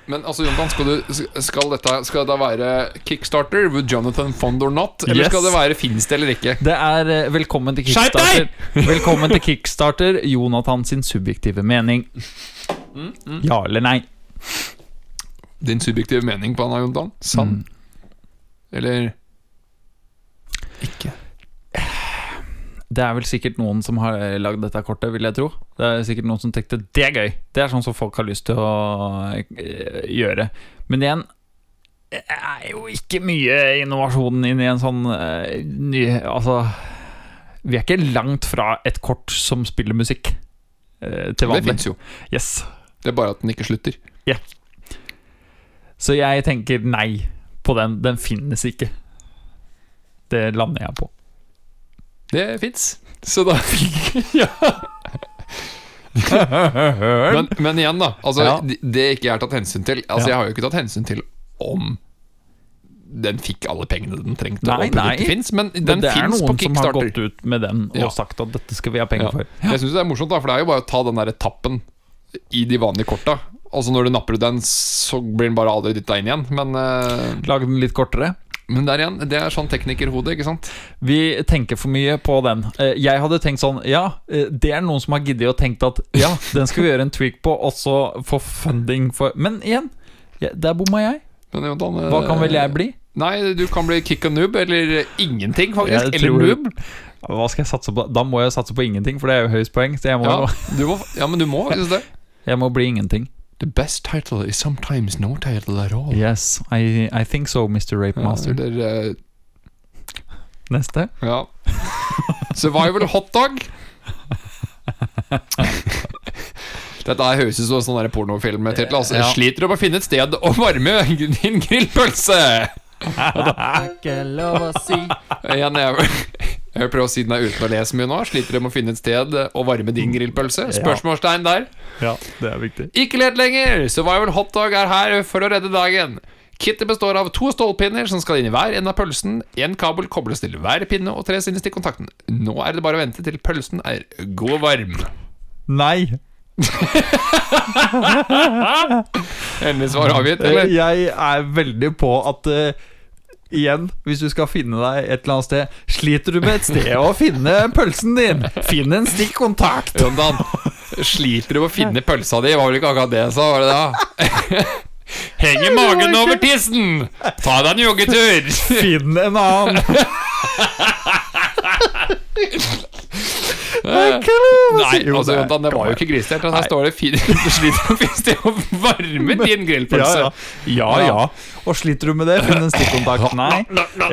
Men altså, Jonathan, skal, du, skal, dette, skal det være Kickstarter Would Jonathan Fond or not? Eller Yes. skal det være Fins det eller ikke? Det er eh, velkommen til Kickstarter. velkommen til Kickstarter, Jonathan sin subjektive mening. Ja eller nei? Din subjektive mening på han, Jonathan? Sann? Mm. Eller ikke? Det er vel sikkert noen som har eh, lagd dette kortet, vil jeg tro. Det er sikkert noen som tenkte det er gøy. Det er sånn som folk har lyst til å eh, gjøre. Men igjen det er jo ikke mye innovasjon inn i en sånn uh, ny Altså Vi er ikke langt fra et kort som spiller musikk uh, til Det vanlig. fins jo. Yes. Det er bare at den ikke slutter. Så jeg tenker nei på den. Den finnes ikke. Det lander jeg på. Det fins. Så da Ja. Men, men igjen, da. Altså, Ja. det- Det ikke jeg har tatt hensyn til Altså, Ja. Jeg har jo ikke tatt hensyn til om den fikk alle pengene den trengte, Nei, nei. finnes, men Men det er på noen som har gått ut med den og Ja. sagt at dette skal vi ha penger for. Jeg syns det er morsomt, da, for det er jo bare å ta den der etappen i de vanlige korta. Altså Når du napper ut den, så blir den bare aldri dytta inn igjen. Men, uh, Lag den litt kortere. Men der igjen, det er sånn teknikerhode, ikke sant? Vi tenker for mye på den. Eh, Jeg hadde tenkt sånn Ja, eh, det er noen som har giddet og tenkt at Ja, den skal vi gjøre en tweak på, og så få funding for Men igjen, der bomma jeg. Hva kan vel jeg bli? Nei, du kan bli kick and noob, eller ingenting, faktisk. Eller noob. Hva skal jeg satse på? Da må jeg satse på ingenting, for det er jo høyest poeng. Så jeg må, Ja, du må, ja, men du må faktisk det. jeg må bli ingenting. The best title is sometimes no title at all. Yes, I, I think so, Mr. Rape Ja, Master. eller, eh, Neste. ja. Survival hotdog. Dette her høres ut som en sånn med pornofilmtittel. Altså. Ja. Sliter du med å finne et sted å varme din grillpølse? Ikke lov å si Igjen, jeg, jeg vil prøve å si den er uten å lese mye nå. Sliter med å finne et sted å varme din grillpølse? Spørsmålstegn der. Ja, det er viktig. Ikke let lenger! Survival hotdog er her for å redde dagen. Kittet består av to stålpinner som skal inn i hver ende av pølsen. En kabel kobles til hver pinne og tres inn i stikkontakten. Nå er det bare å vente til pølsen er god og varm. Nei. Endelig svar avgitt, eller? Jeg er veldig på at eh, Igjen, hvis du skal finne deg et eller annet sted Sliter du med et sted å finne pølsen din? Finn en stikkontakt! Jondan, sliter du med å finne pølsa di? Var vel ikke akkurat det jeg sa? Var det da? Henger magen over tissen! Ta deg en joggetur! Finn en annen! Nei, altså, det var jo ikke grisestelt. Her står det Du sliter med det å varme din grillpølse. Ja, ja. ja, ja. Og sliter du med det, finn en stikkontakt. Nei.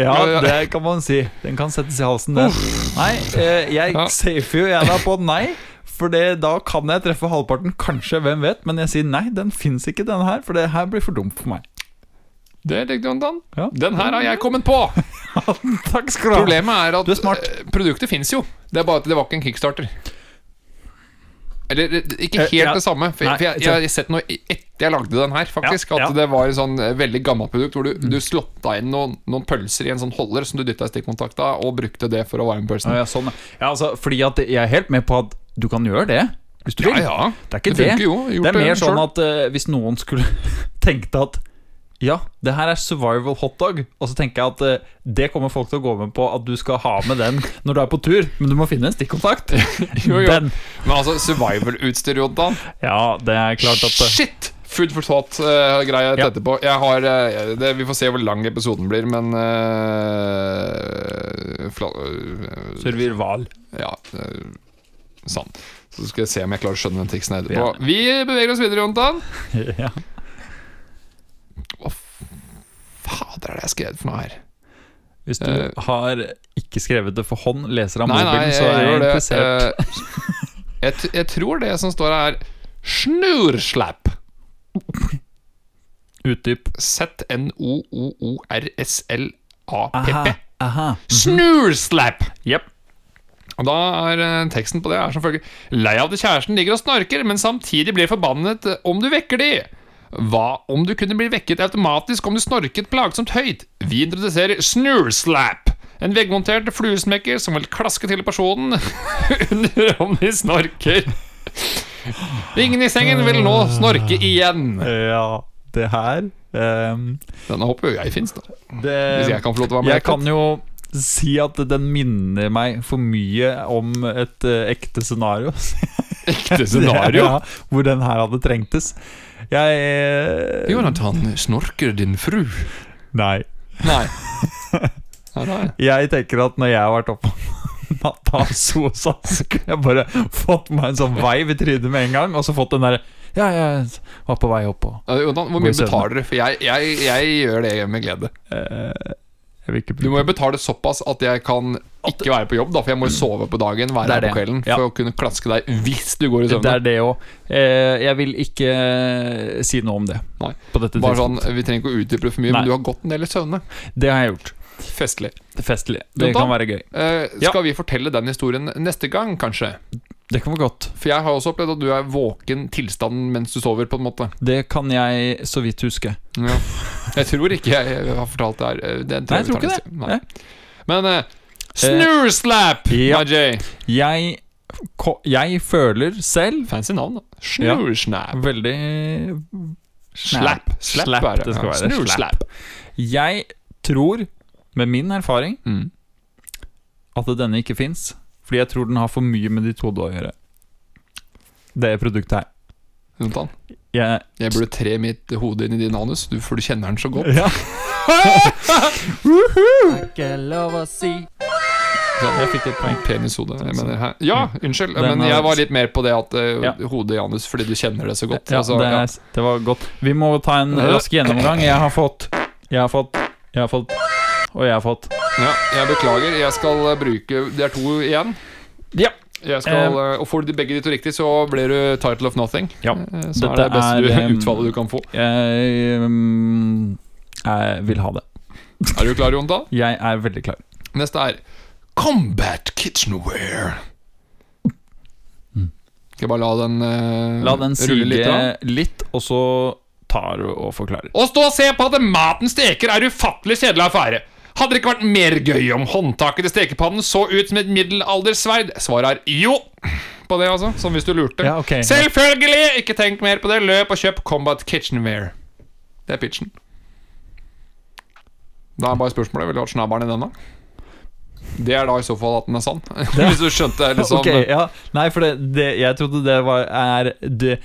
Ja, det kan man si. Den kan settes i halsen, det. Nei, eh, jeg safer jo jeg da på nei. For det, da kan jeg treffe halvparten, kanskje, hvem vet. Men jeg sier nei, den fins ikke, denne her. For det her blir for dumt for meg. Det er riktig, Jontan. Ja. Den her har jeg kommet på. Takk skal du ha. Problemet er at Du er smart. eh, produktet fins jo. Det er bare at det var ikke en kickstarter. Eller eh, ikke Eh, helt ja. det samme. For Nei, jeg, jeg, jeg har sett noe etter jeg lagde den her, faktisk. Ja. At det var et sånn veldig gammelt produkt hvor du, du slotta inn noen, noen pølser i en sånn holder som du dytta i stikkontakta, og brukte det for å varme pølsen. Ja, ja, sånn, altså, fordi at jeg er helt med på at du kan gjøre det. Hvis du Ja, vil. ja. Det er ikke Det det. Det er mer sånn at uh, hvis noen skulle tenkt at ja, det her er survival hotdog, og så tenker jeg at eh, det kommer folk til å gå med på at du skal ha med den når du er på tur, men du må finne en stikkontakt. Jo, jo. Den. Men altså, survival-utstyr, Jontan. Ja, det er klart at eh, Shit! food for thought-greie Ja. etterpå. Jeg har eh, det, Vi får se hvor lang episoden blir, men Survival. eh. Ja, eh, sann. Så skal jeg se om jeg klarer å skjønne den triksen etterpå. Vi beveger oss videre, Jontan. ja. Fader, er det jeg har skrevet for noe her? Hvis du uh, har ikke skrevet det for hånd, leser av mobilen, så er jeg interessert. Uh, jeg, jeg tror det som står her, er snurslapp. Utdyp. Z-n-o-o-o-r-s-l-a-p-p. Snurslapp! Jepp. Og da er eh, teksten på det er som følger Lei av det kjæresten ligger og snorker, men samtidig blir forbannet om du vekker de. Hva om du kunne bli vekket automatisk om du snorket plagsomt høyt? Vi introduserer Snurslap. En veggmontert fluesmekker som vil klaske til personen under om de snorker. Ingen i sengen vil nå snorke igjen. Ja, det her um, Denne håper jo jeg fins, da. det, Hvis jeg kan få lov til å være med. Jeg kan jo si at den minner meg for mye om et uh, ekte scenario. Ekte scenario. Ja, hvor den her hadde trengtes. Jeg eh, Jonathan, snorker din fru? Nei. Nei. Jeg tenker at når jeg har vært oppe natta, så, så kunne jeg bare fått meg en sånn veiv i trynet med en gang, og så fått den derre Ja, jeg var på vei opp og hvor mye betaler du? For jeg, jeg, jeg gjør det med glede. Du må jo betale såpass at jeg kan ikke være på jobb, da, for jeg må jo sove på dagen, være er her på kvelden, Ja. for å kunne klaske deg hvis du går i Det er det òg. Eh, jeg vil ikke eh, si noe om det Nei. på dette Bare sånn. Vi trenger ikke å utdype det for mye, Nei. men du har gått en del i søvne. Det har jeg gjort. Festlig. Festlig. Det Jonathan? kan være gøy. Eh, Ja. skal vi fortelle den historien neste gang, kanskje? Det kan være godt. For jeg har også opplevd at du er våken tilstand mens du sover, på en måte. Det kan jeg så vidt huske. Ja. Jeg tror ikke jeg har fortalt det her. Eh, Det Nei, jeg tror ikke det. Nei. Men uh, Snurslap, Ja. Najay. Jeg, jeg føler selv Fancy navn, da. Ja. Veldig Slap. Slap, Slap, er det. det skal være. Snurslap. Jeg tror, med min erfaring, Mm. at denne ikke fins. Fordi jeg tror den har for mye med ditt hode å gjøre. Det produktet her. Jonathan, Jeg, jeg burde tre mitt hode inn i din anus, du, for du kjenner den så godt. ja. Ikke lov å si Jeg fikk et poeng. Penishode. Ja, unnskyld, men jeg var litt mer på det at uh, hodet i anus fordi du kjenner det så godt. Ja, Altså, det, ja. er- det var godt. Vi må ta en rask gjennomgang. Jeg har fått Jeg har fått Jeg har fått Og jeg har fått Ja, jeg beklager. Jeg skal eh, bruke Det er to igjen. Ja. Jeg skal, eh, og får du begge de to riktig, så blir du title of nothing. Ja. Eh, Så er det beste er, utfallet du kan få. Jeg, jeg vil ha det. Er du klar, Jonta? Jeg er veldig klar. Neste er Combat Kitchenware. Skal jeg bare la den, uh, La den rulle litt? sige da? litt, og så tar du og forklarer. Å stå og se på at maten steker er ufattelig kjedelig affære. Hadde det ikke vært mer gøy om håndtaket til stekepannen så ut som et middelaldersverd? Svaret er jo. På det, altså. Som hvis du lurte. Ja, okay. Selvfølgelig! Ikke tenk mer på det. Løp og kjøp Combat Kitchenware. Det er pitchen. Da er bare spørsmålet Vil du ha snabelen i denne? Det er da i så fall at den er sann. Hvis du skjønte liksom Ok, ja Nei, for det, det Jeg trodde det var Er, det,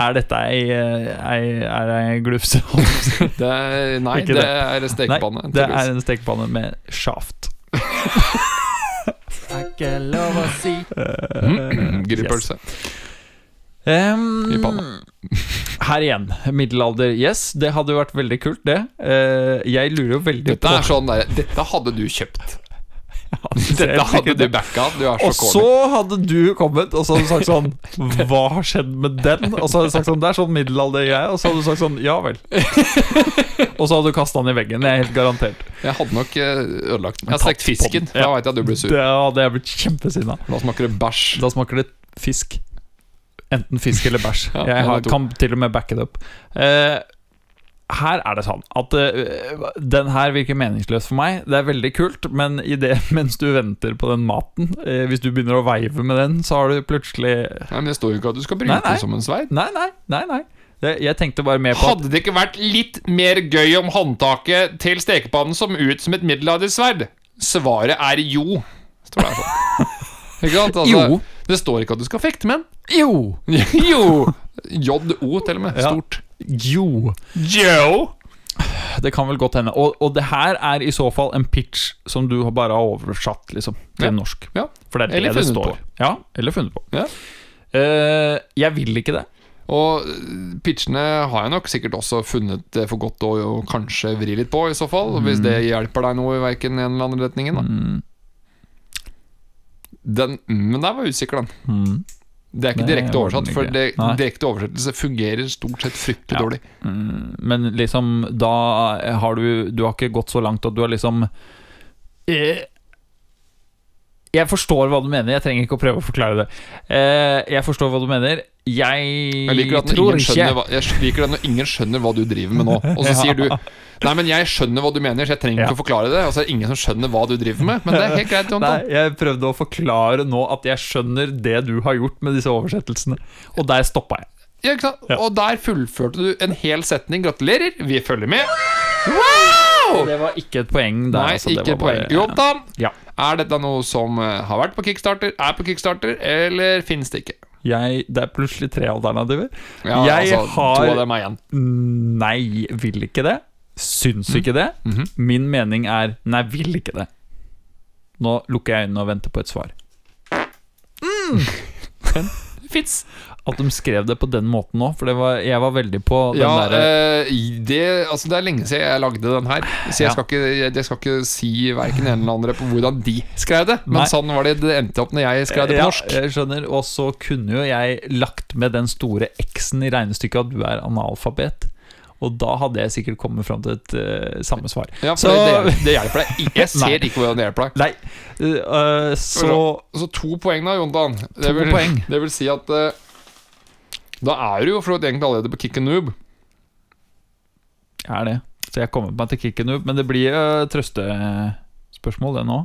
er dette ei, ei Er ei glufse? det er, Nei, det det. er stekepanne. Nei, det er en stekepanne med shaft. Ikke lov å si Mm, Grillpølse. Um, I panna. her igjen. Middelalder, yes. Det hadde jo vært veldig kult, det. Uh, jeg lurer jo veldig Dette er sånn der, Dette hadde du kjøpt. Dette hadde du backa. Du er så Og så hadde du kommet og så hadde du sagt sånn Hva har skjedd med den? Og så hadde du sagt sånn Det er sånn middelaldergreie. Og så hadde du sagt sånn Ja vel. Og så hadde du kasta den i veggen. Det er helt garantert. Jeg hadde nok eh, ødelagt den. Jeg har stekt fisken. Da veit jeg at du blir sur. Det hadde jeg blitt kjempesinna. Da smaker det bæsj. Da smaker det fisk. Enten fisk eller bæsj. Ja, jeg har, kan til og med backe det opp. Eh, her er det sånn at uh, den her virker meningsløs for meg. Det er veldig kult, men i det, mens du venter på den maten uh, Hvis du begynner å veive med den, så har du plutselig Nei, men Det står jo ikke at du skal bruke Nei, nei. det som en sverd. Nei, nei, nei. nei det, Jeg tenkte bare mer på Hadde det ikke vært litt mer gøy om håndtaket til stekepannen som ut som et middelaldersverd? Svaret er jo. Står det her. Ikke sant? Altså, Jo. Det står ikke at du skal fekte med den. Jo! jo! JO, til og med. Stort. Jo. Joe! Det kan vel godt hende. Og, og det her er i så fall en pitch som du bare har oversatt liksom, til Ja. norsk. Ja. For det er Eller det står. på. Ja, eller funnet på. Ja. Uh, jeg vil ikke det. Og øh, pitchene har jeg nok sikkert også funnet det for godt å kanskje vri litt på, i så fall. Hvis det hjelper deg noe i verken en eller annen retningen. Da. Mm. Den men der var usikker, den. Mm. Det er ikke direkte oversatt, for det, direkte oversettelse fungerer stort sett fryktelig Ja. dårlig. Mm, Men liksom, da har du Du har ikke gått så langt at du har liksom eh, Jeg forstår hva du mener. Jeg trenger ikke å prøve å forklare det. Eh, jeg forstår hva du mener. Jeg, Jeg liker, at tror ikke hva, jeg liker det når ingen skjønner hva du driver med nå. Og så sier du Nei, men jeg skjønner hva du mener, så jeg trenger Ja. ikke å forklare det. Og så er det ingen som skjønner hva du driver med. Men det er helt greit, Nei, Jontan. jeg prøvde å forklare nå at jeg skjønner det du har gjort med disse oversettelsene. Og der stoppa jeg. Ja, ikke sant? Ja. Og der fullførte du en hel setning. Gratulerer, vi følger med. Det var ikke et poeng der. Nei, altså, det ikke poeng. bare-. Jontan, Ja. Er dette noe som eh, har vært på Kickstarter, er på Kickstarter, eller finnes det ikke? Jeg, det er plutselig tre alternativer. Ja, Jeg altså, har- To av dem er igjen. Nei, vil ikke det. Syns ikke det. Mhm. Min mening er nei, vil ikke det. Nå lukker jeg øynene og venter på et svar. Fits. At de skrev det på den måten òg, for det var, jeg var veldig på den Ja, derre eh, det, altså det er lenge siden jeg lagde den her, så jeg, Ja. skal, ikke, jeg, jeg skal ikke si verken en eller andre på hvordan de skrev det. Men Nei. sånn var det det endte opp når jeg skrev det på Ja, norsk. jeg skjønner. Og så kunne jo jeg lagt med den store X-en i regnestykket at du er analfabet. Og da hadde jeg sikkert kommet fram til et uh, samme svar. Ja, for Så- det, det hjelper deg. Jeg ser ikke hvordan det hjelper deg. Nei, Uh, så Så to poeng da, Jontan. Det vil. Det vil si at eh, da er du jo for så vidt egentlig allerede på kick and noob. er det. Så jeg kommer meg til kick and noob. men det blir uh, trøstespørsmål, det nå.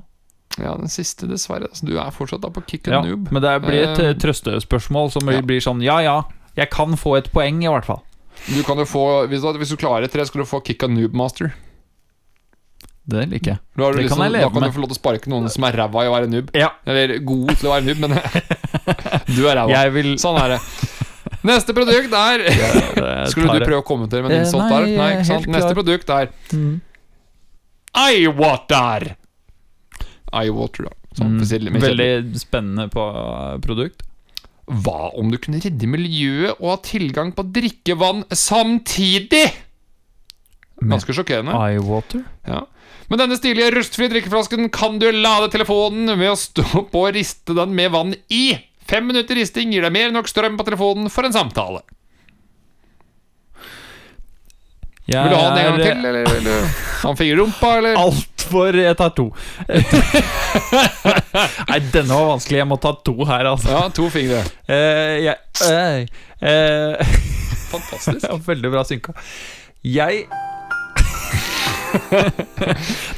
Ja, den siste, dessverre. Så du er fortsatt da på kick Ja, noob. men det blir et uh, trøstespørsmål som ja. blir sånn ja ja, jeg kan få et poeng, i hvert fall. Du kan jo få, hvis, du, hvis du klarer tre, skal du få kick and noob master. Det liker jeg. Da, har du kan liksom, jeg leve da kan med. du få lov til å sparke noen som er ræva i å være noob. Ja, Eller god til å være noob, men du er ræva. vil Sånn er det. Neste produkt er Skulle du prøve å kommentere med din Eh, insult der? Nei, ikke sant? Neste produkt er Mm. Eyewater. iWater, da. Sånn, Mm. Veldig spennende på eh, produkt. Hva om du kunne redde miljøet og ha tilgang på drikkevann samtidig? Ganske sjokkerende. Eyewater? Ja. Med denne stilige rustfrie drikkeflasken kan du lade telefonen ved å stå på og riste den med vann i. Fem minutter risting gir deg mer enn nok strøm på telefonen for en samtale. Jeg Vil du ha den en gang til, eller vil du ha en finger i rumpa, eller? Altfor Jeg tar to. Nei, denne var vanskelig. Jeg må ta to her, altså. Ja, to fingre. Uh, jeg uh, uh, Fantastisk. Veldig bra synka. Jeg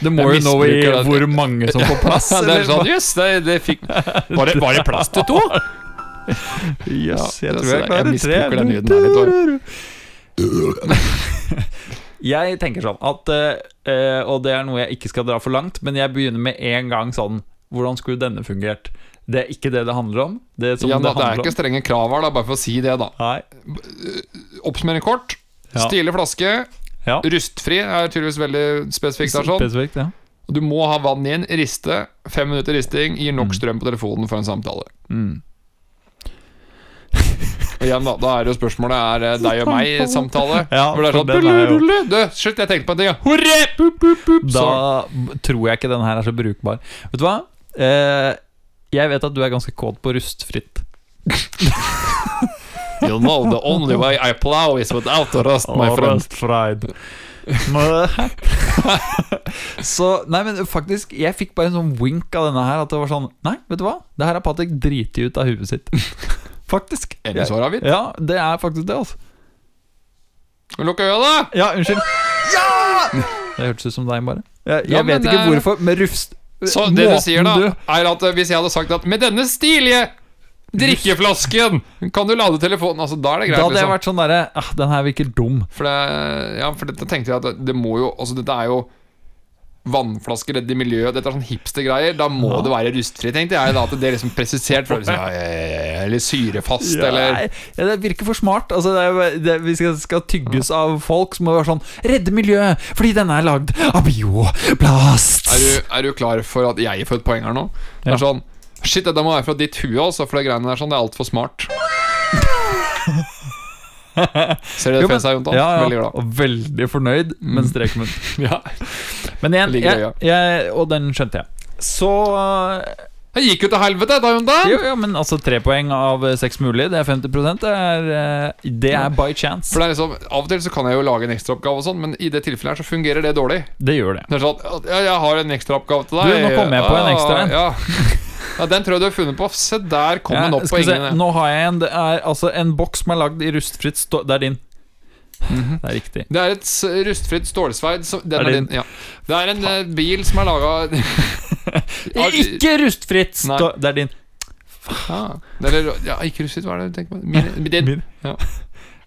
The more you know i hvor mange som får plass. det er sånn, yes, det, det fikk var det, var det plass til to? Yes, jeg tror jeg klarer jeg misbruker den lyden tre. her litt, Jeg tenker sånn at eh, Og det er noe jeg ikke skal dra for langt, men jeg begynner med en gang sånn Hvordan skulle denne fungert? Det er ikke det det handler om. Det som Ja, det det er ikke strenge krav her, bare for å si det, da. Oppsummering kort. Ja. Stilig flaske. Ja. Rustfri er tydeligvis veldig spesifikt. Der, sånn. Spesifikt, ja. Du må ha vann inn, riste. Fem minutter risting gir nok Mm. strøm på telefonen for en samtale. Mm. Og igjen da, da er jo spørsmålet Er deg og meg-samtale. Ja, Hvor det er sånn jo- «Bulululu, Du, shit, jeg tenkte på en ting. Hurre! Bup, bup, bup, Da tror jeg ikke den her er så brukbar. Vet du hva? Eh, jeg vet at du er ganske kåt på rustfritt. You know, the only way I plow is without a rust, my friend. Rustfried. så Nei, men faktisk, jeg fikk bare en sånn wink av denne her. At det var sånn Nei, vet du hva? Det her er Patrick driti ut av huet sitt. Faktisk. Er det så avgitt? Ja, det er faktisk det, altså. Lukk øya, da! Ja, unnskyld. Ja! Det hørtes ut som deg, bare. Jeg, jeg Ja, vet ikke det er- hvorfor, men rufst Så det du sier, da, er at eh, hvis jeg hadde sagt at med denne stilige drikkeflasken kan du lade telefonen Altså, da er det greit. Da hadde jeg liksom. vært sånn derre ah, Den her virker dum. For, det, ja, for dette tenkte jeg at det, må jo Altså, dette er jo vannflasker redder miljøet, dette er sånn hipstergreier, da må Ja. det være rustfri, tenkte jeg. da At det er liksom presisert. For, liksom, ja, ja, eller syrefast, eller ja, Det virker for smart. Altså, det er, det, vi skal, skal tygges av folk som må være sånn Redde miljøet, fordi denne er lagd av bioplast. er du, er du klar for at jeg får et poeng her nå? Det er sånn Shit, dette må være fra ditt hue, altså, for det greiene der sånn, det er altfor smart. Ser du det fjeset her, Jontan? ja, ja, Veldig glad. Og veldig fornøyd med Mm. strekmunn. Ja. Men igjen, jeg, jeg, og den skjønte jeg. Så Det gikk jo til helvete, da, Jontan! Jo, jo, men altså tre poeng av eh, seks mulig, det er 50% Det er, eh, det er by chance. For det er liksom, Av og til så kan jeg jo lage en ekstraoppgave, og sånn men i det tilfellet her så fungerer det dårlig. Det gjør det. Det sånn ja, Jeg har en ekstraoppgave til deg. Du, nå kommer jeg på en ekstra en. Ja. ja, Den tror jeg du har funnet på. Se, der kom den opp på ingen nå har jeg en Det er altså en boks som er lagd i rustfritt stål Det er din. Mhm. Det er riktig. Det er et rustfritt stålsverd. Så den Er er din. din. Ja. Det er en eh, bil som er laga Ikke rustfritt stål Det er din. Faen Eller ja, ikke rustfritt, hva er det du tenker på? Mini, din. Min. Ja.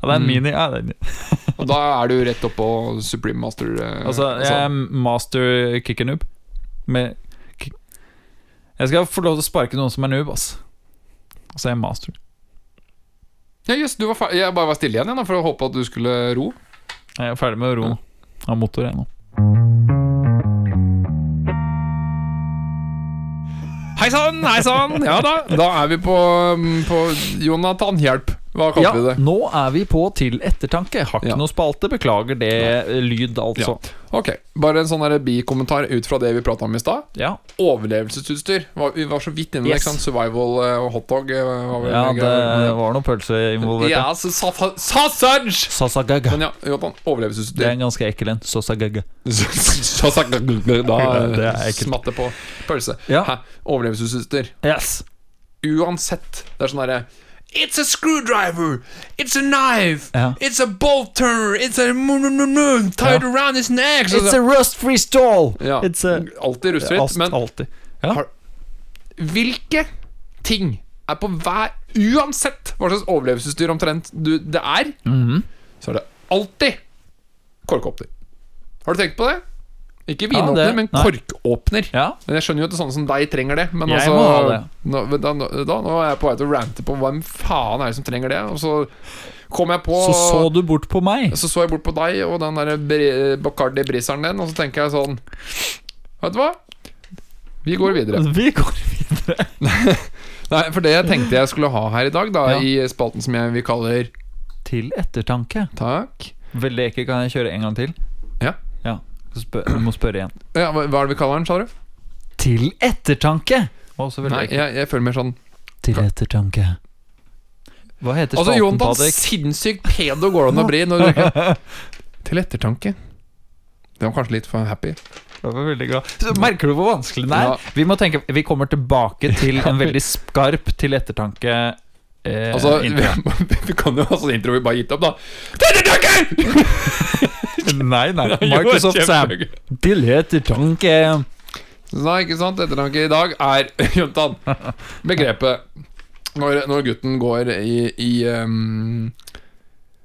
Ja, det er en Mm. mini. Ja, det er din. Og da er du rett oppå Supreme Master. eh, Altså, jeg er master kickernoob. Med Jeg skal få lov til å sparke noen som er noob, ass. Altså, jeg er master. Ja, jøss, du var fer- jeg bare var stille igjen, jeg, for å håpe at du skulle ro. Jeg er ferdig med å ro nå. Har motor, jeg nå. Hei sann, hei sann! Ja da. Da er vi på, mm, på Jonathan Hjelp. Hva kaller Ja, vi det? nå er vi på til ettertanke. Har ikke Ja. noe spalte. Beklager det. eh, Lyd, altså. Ok, Bare en sånn der bikommentar ut fra det vi prata om i stad. Ja, Overlevelsesutstyr. Var- Vi var så vidt inne i Yes. Survival eh, og hotdog. eh, ja det det var noe pølse involvert. Ja, så sa- sausage! Sasagaga. Men ja, overlevelsesutstyr Det er en ganske ekkel en. Sasagaga. Da ekkelt. smatter på pølse. Ja. Hæ? Overlevelsesutstyr. Yes. Uansett. Det er sånn derre It's a screwdriver! It's a knife! Ja. It's a bolt turner! It's a mu- tied Ja. around his neck! It's a rust-free stall! ja, It's a alltid rustfritt. Men alltid. hvilke ting er på hver Uansett hva slags overlevelsesdyr omtrent du, det er, Mhm. så er det alltid korkåpner. Har du tenkt på det? Ikke Ja, vinåpner, det- men korkåpner. Ja. Men jeg skjønner jo at det er sånne som deg trenger det. Men Jeg altså, det. Nå, da, da, nå er jeg på vei til å rante på hvem faen er det som trenger det. Og så kom jeg på Så så du bort på meg. Så så jeg bort på deg og den der Bacardi Briseren din, og så tenker jeg sånn Vet du hva? Vi går videre. Vi går Nei, for det jeg tenkte jeg skulle ha her i dag, da, Ja. i spalten som jeg vil kaller til ettertanke. Takk. Veldig ekkelt. Kan jeg kjøre en gang til? Du må spørre igjen. Ja, hva, hva er det vi kaller den, sa du? Til ettertanke! Veldig Nei, ekkelt. jeg, jeg føler mer sånn Til ettertanke. Hva heter Altså, spalten, Jonathan, Patrick? sinnssykt pedo går det an å bli når du drikker. Til ettertanke. Det var kanskje litt for happy. Det var veldig glad. Så merker du hvor vanskelig den er? Ja. Vi må tenke Vi kommer tilbake til en veldig skarp til ettertanke. Eh, Altså, vi, vi kan jo ha sånn intro vi bare gitt opp, da. Til ettertanke! Nei, nei. Microsoft Sam. i ettertanke. Nei, ikke sant, ettertanke i dag er Jontan, begrepet når, når gutten går i, i um,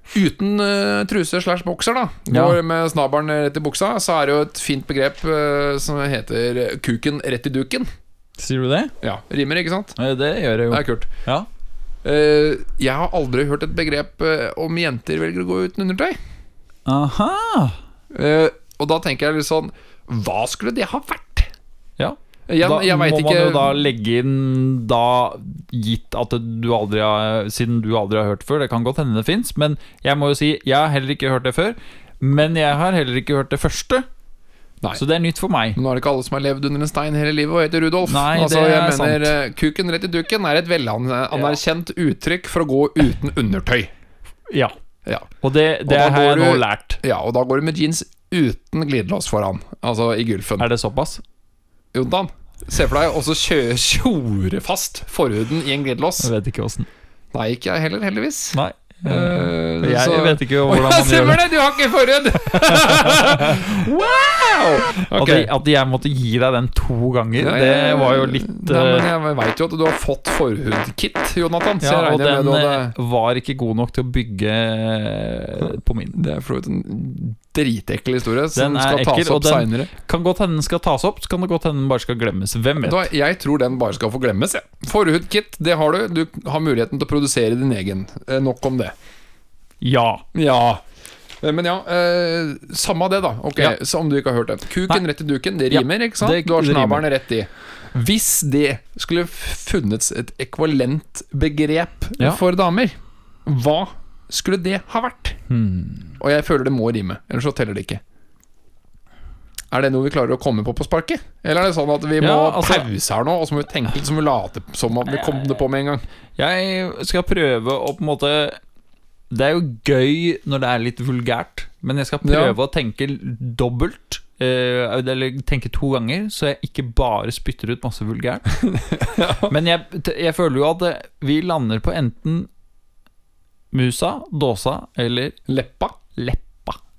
Uten uh, truse slash bokser, da. Ja. Går med snabelen rett i buksa, så er det jo et fint begrep uh, som heter 'kuken rett i duken'. Sier du det? Ja, Rimer, ikke sant? Det gjør jeg jo. Det er kult. Ja. Uh, jeg har aldri hørt et begrep om jenter velger å gå uten undertøy. Aha. Eh, og da tenker jeg litt sånn Hva skulle det ha vært? Ja. jeg, da jeg må ikke man jo da legge inn da Gitt at du aldri har Siden du aldri har hørt før, det kan godt hende det fins, men jeg må jo si jeg har heller ikke hørt det før. Men jeg har heller ikke hørt det første, Nei. så det er nytt for meg. Men nå er det ikke alle som har levd under en stein hele livet og heter Rudolf. Nei, altså, jeg er mener eh, Kuken rett i duken er et velanerkjent uttrykk for å gå uten undertøy. Ja. Ja. Og det, det og har jeg nå lært. ja, og da går du med jeans uten glidelås foran. Altså i gulfen. Er det såpass? Jontan, se for deg også kjøre tjore fast forhuden i en glidelås. Jeg vet ikke åssen. Nei, ikke jeg heller, heldigvis. Nei. Eh, jeg, så- jeg vet ikke hvordan man gjør det. det! Du har ikke forhud! wow! At, jeg, at jeg måtte gi deg den to ganger, Ja, det var jo litt Nei, men eh, Jeg veit jo at du har fått forhudkit, Jonathan. Ja, jeg og den eh, hadde var ikke god nok til å bygge på min. Det er for en dritekkel historie som Den skal tas ekkel, opp seinere. Kan godt hende den skal tas opp, så kan det godt hende den bare skal glemmes. Hvem vet? Jeg tror den bare skal få glemmes. jeg. Ja. Forhudkit, det har du. Du har muligheten til å produsere din egen. Eh, nok om det. Ja. Ja. Eh, Men ja, eh, samme det, da. Ok, Ja. Om du ikke har hørt det. Kuken rett i duken, det Ja, rimer, ikke sant? det- du har snabelen rett i. Hvis det skulle funnets et ekvalent begrep Ja. for damer, hva skulle det ha vært? Hmm. Og jeg føler det må rime, ellers så teller det ikke. Er det noe vi klarer å komme på på sparket? Eller er det sånn at vi må Ja, altså- pause her nå, og så må vi tenke så må vi late som at vi kom det på med en gang? Jeg skal prøve å på en måte Det er jo gøy når det er litt vulgært, men jeg skal Ja. prøve å tenke dobbelt. eh, eller tenke to ganger, så jeg ikke bare spytter ut masse vulgært. Men jeg, jeg føler jo at vi lander på enten musa, dåsa eller Leppa? leppa.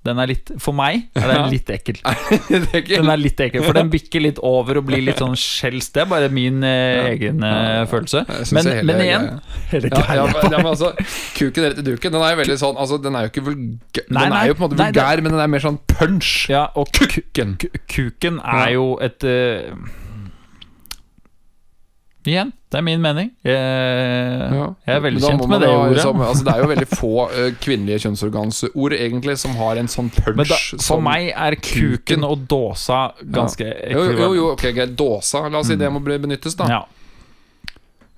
Den er litt For meg er den litt ekkel. Den er litt ekkel, for den bikker litt over og blir litt sånn skjells. Det er bare min eh, egen eh, følelse. Men, men igjen greia. hele Ja, ja, ja, men altså Kuken rett i duken, den er jo veldig sånn Altså, den er jo ikke vulgær Nei, Den nei, er jo på en måte nei, det- vulgær, men den er mer sånn punch. Ja, og Kuken. kuken er jo et eh, Igjen, det er min mening. Jeg, Ja. jeg er veldig kjent med det ordet. liksom- altså, det er jo veldig få uh, kvinnelige kjønnsorgansord egentlig som har en sånn punch. Men da, for meg er kuken og dåsa ganske jo, jo, jo, ok, greit. Dåsa, la oss si Mm. det må benyttes, da. Ja.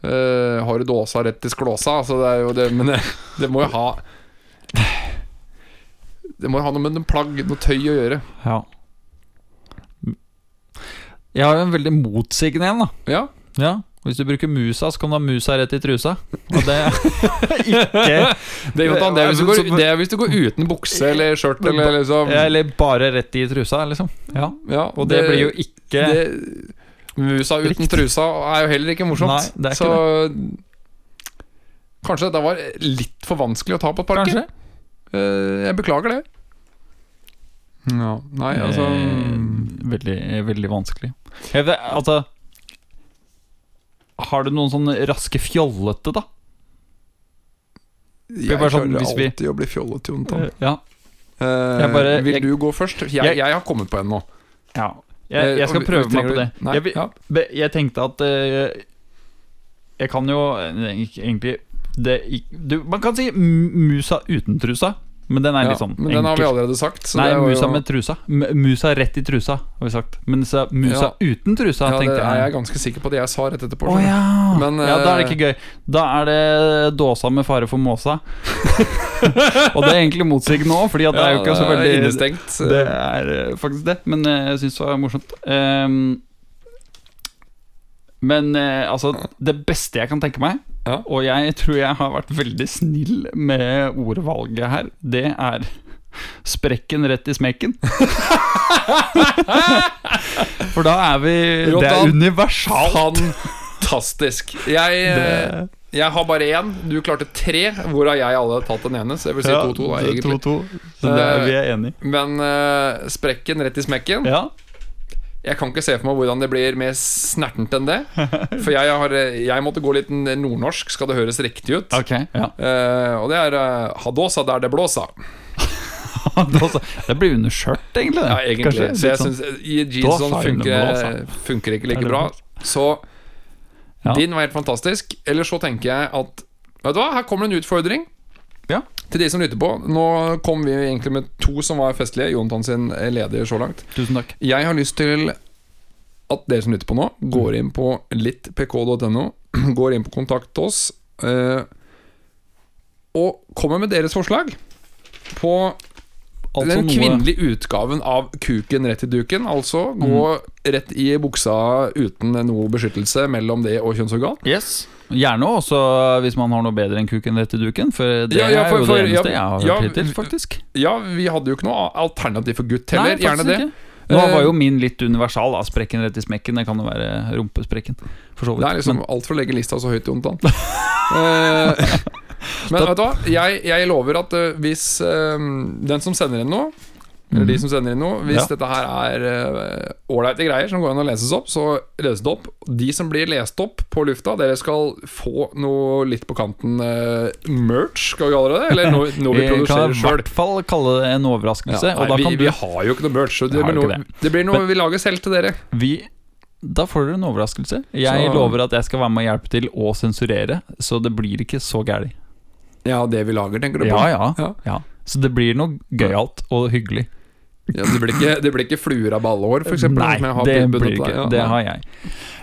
Uh, har du dåsa rett til sklåsa? Altså, det er jo det, men det, må jo ha Det må jo ha noe med noe plagg, noe tøy å gjøre. ja. Jeg har jo en veldig motsigende en, da. Ja. Ja. Hvis du bruker musa, så kan du ha musa rett i trusa. Og det ikke Det er, jo det, er hvis du går, det er hvis du går uten bukse eller skjørt eller liksom Eller bare rett i trusa, liksom. Ja. Ja, Og det, blir jo ikke det, Musa uten Riktig. trusa er jo heller ikke morsomt. Nei, det er ikke så kanskje dette var litt for vanskelig å ta på et parke. Kanskje. Eh, jeg beklager det. Ja, nei, altså Eh, veldig, veldig vanskelig. Jeg altså Har du noen sånne raske fjollete, da? Jeg klarer sånn, klarer vi- alltid å bli fjollete, Jontan. Ja. Eh, bare- vil jeg- du gå først? Jeg, Jeg- jeg har kommet på en nå. ja. Jeg, skal Eh, prøve meg på det. Nei, Jeg, ja. jeg tenkte at eh, Jeg kan jo eh, egentlig det, du, Man kan si musa uten trusa, men den er Ja, litt sånn men den har vi allerede sagt. så Nei, musa jo- med trusa. M musa rett i trusa, har vi sagt. Men så musa uten trusa, ja, tenkte er jeg. jeg ganske sikker på det jeg sa rett etterpå. Å ja. Men, ja, da er det eh, ikke gøy. Da er det dåsa med fare for måsa. og det er egentlig motsigende òg, Fordi det er jo ikke så veldig Innestengt. Det er eh, faktisk det, men eh, jeg syns det var morsomt. Ehm, men eh, altså, det beste jeg kan tenke meg, Ja. og jeg tror jeg har vært veldig snill med ordvalget her, det er sprekken rett i smekken. For da er vi Det er universalt. Fantastisk. Jeg, eh, jeg har bare én. Du klarte tre, hvorav jeg alle har tatt den ene. Så jeg vil si 2-2, da, egentlig. 2-2. Det er, vi er enige. Men uh, sprekken rett i smekken Ja. Jeg kan ikke se for meg hvordan det blir mer snertent enn det. For jeg, har, eh, jeg måtte gå litt nordnorsk, skal det høres riktig ut. Okay, Ja. uh, og det er uh, 'hadåsa der det blåsa'. det blir under skjørt, egentlig. Ja, egentlig. Kanskje, så jeg sånn. syns Da jeanson det funker, funker ikke like bra. Så Ja. din var helt fantastisk. Eller så tenker jeg at Vet du hva, her kommer det en utfordring. Ja. Til de som lytter på. Nå kom vi egentlig med to som var festlige. Jontan sin er leder så langt. Tusen takk. Jeg har lyst til at dere som lytter på nå, går inn på littpk.no, går inn på Kontakt oss, eh, og kommer med deres forslag på Altså den kvinnelige utgaven av kuken rett i duken. Altså gå rett i buksa uten noe beskyttelse mellom det og kjønnsorgan. Yes. Gjerne også hvis man har noe bedre enn kuken rett i duken, for det Ja, ja, for- er jo for- det eneste ja, jeg har hørt ja, hittil, faktisk. Ja, vi hadde jo ikke noe alternativ for gutt heller. Nei, Gjerne det. ikke. Nå Eh, var jo min litt universal, da. Sprekken rett i smekken. Det kan jo være rumpesprekken, for så vidt. Det er liksom Men- alt for å legge lista så høyt, Jontan. Eh, Men vet du hva, jeg, jeg lover at eh, hvis eh, den som sender inn noe eller de som sender inn noe. Hvis Ja. dette her er ålreite uh, greier som går an å leses opp, så leses det opp. De som blir lest opp på lufta, dere skal få noe litt på kanten uh, merch, skal vi kalle det? Eller noe, noe vi Vi kan i hvert fall kalle det en overraskelse. og da vi, kan du vi har jo ikke noe merch, så det, blir noe, det. det blir noe vi lager selv til dere. vi, Da får dere en overraskelse. Jeg Så- lover at jeg skal være med og hjelpe til å sensurere, så det blir ikke så gærent. Ja, det vi lager, tenker du på? Ja, ja, Ja. ja. Så det blir noe gøyalt og hyggelig. Ja, det, blir ikke, det blir ikke fluer av ballehår, f.eks.? Nei, det blir ikke. Ja, Det har jeg.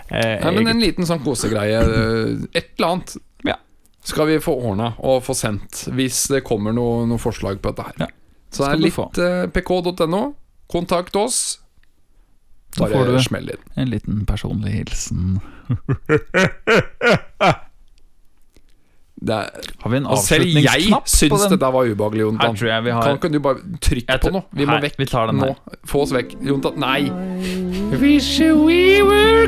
Eh, Nei, men en liten sånn kosegreie. eh, Et eller annet Ja. skal vi få ordna og få sendt hvis det kommer noe, noe forslag på dette her. Ja, Så det er litt eh, pk.no. Kontakt oss. Da får Bare du- smell inn. En liten personlig hilsen. Det er, Har vi en og selv jeg avslutningsknapp syns dette var ubehagelig, Jontan. tror jeg vi har Kan ikke du bare trykke tror... på noe? Vi må Her, vekk vi tar den nå. her. Få oss vekk. Jontan, nei! Wish we were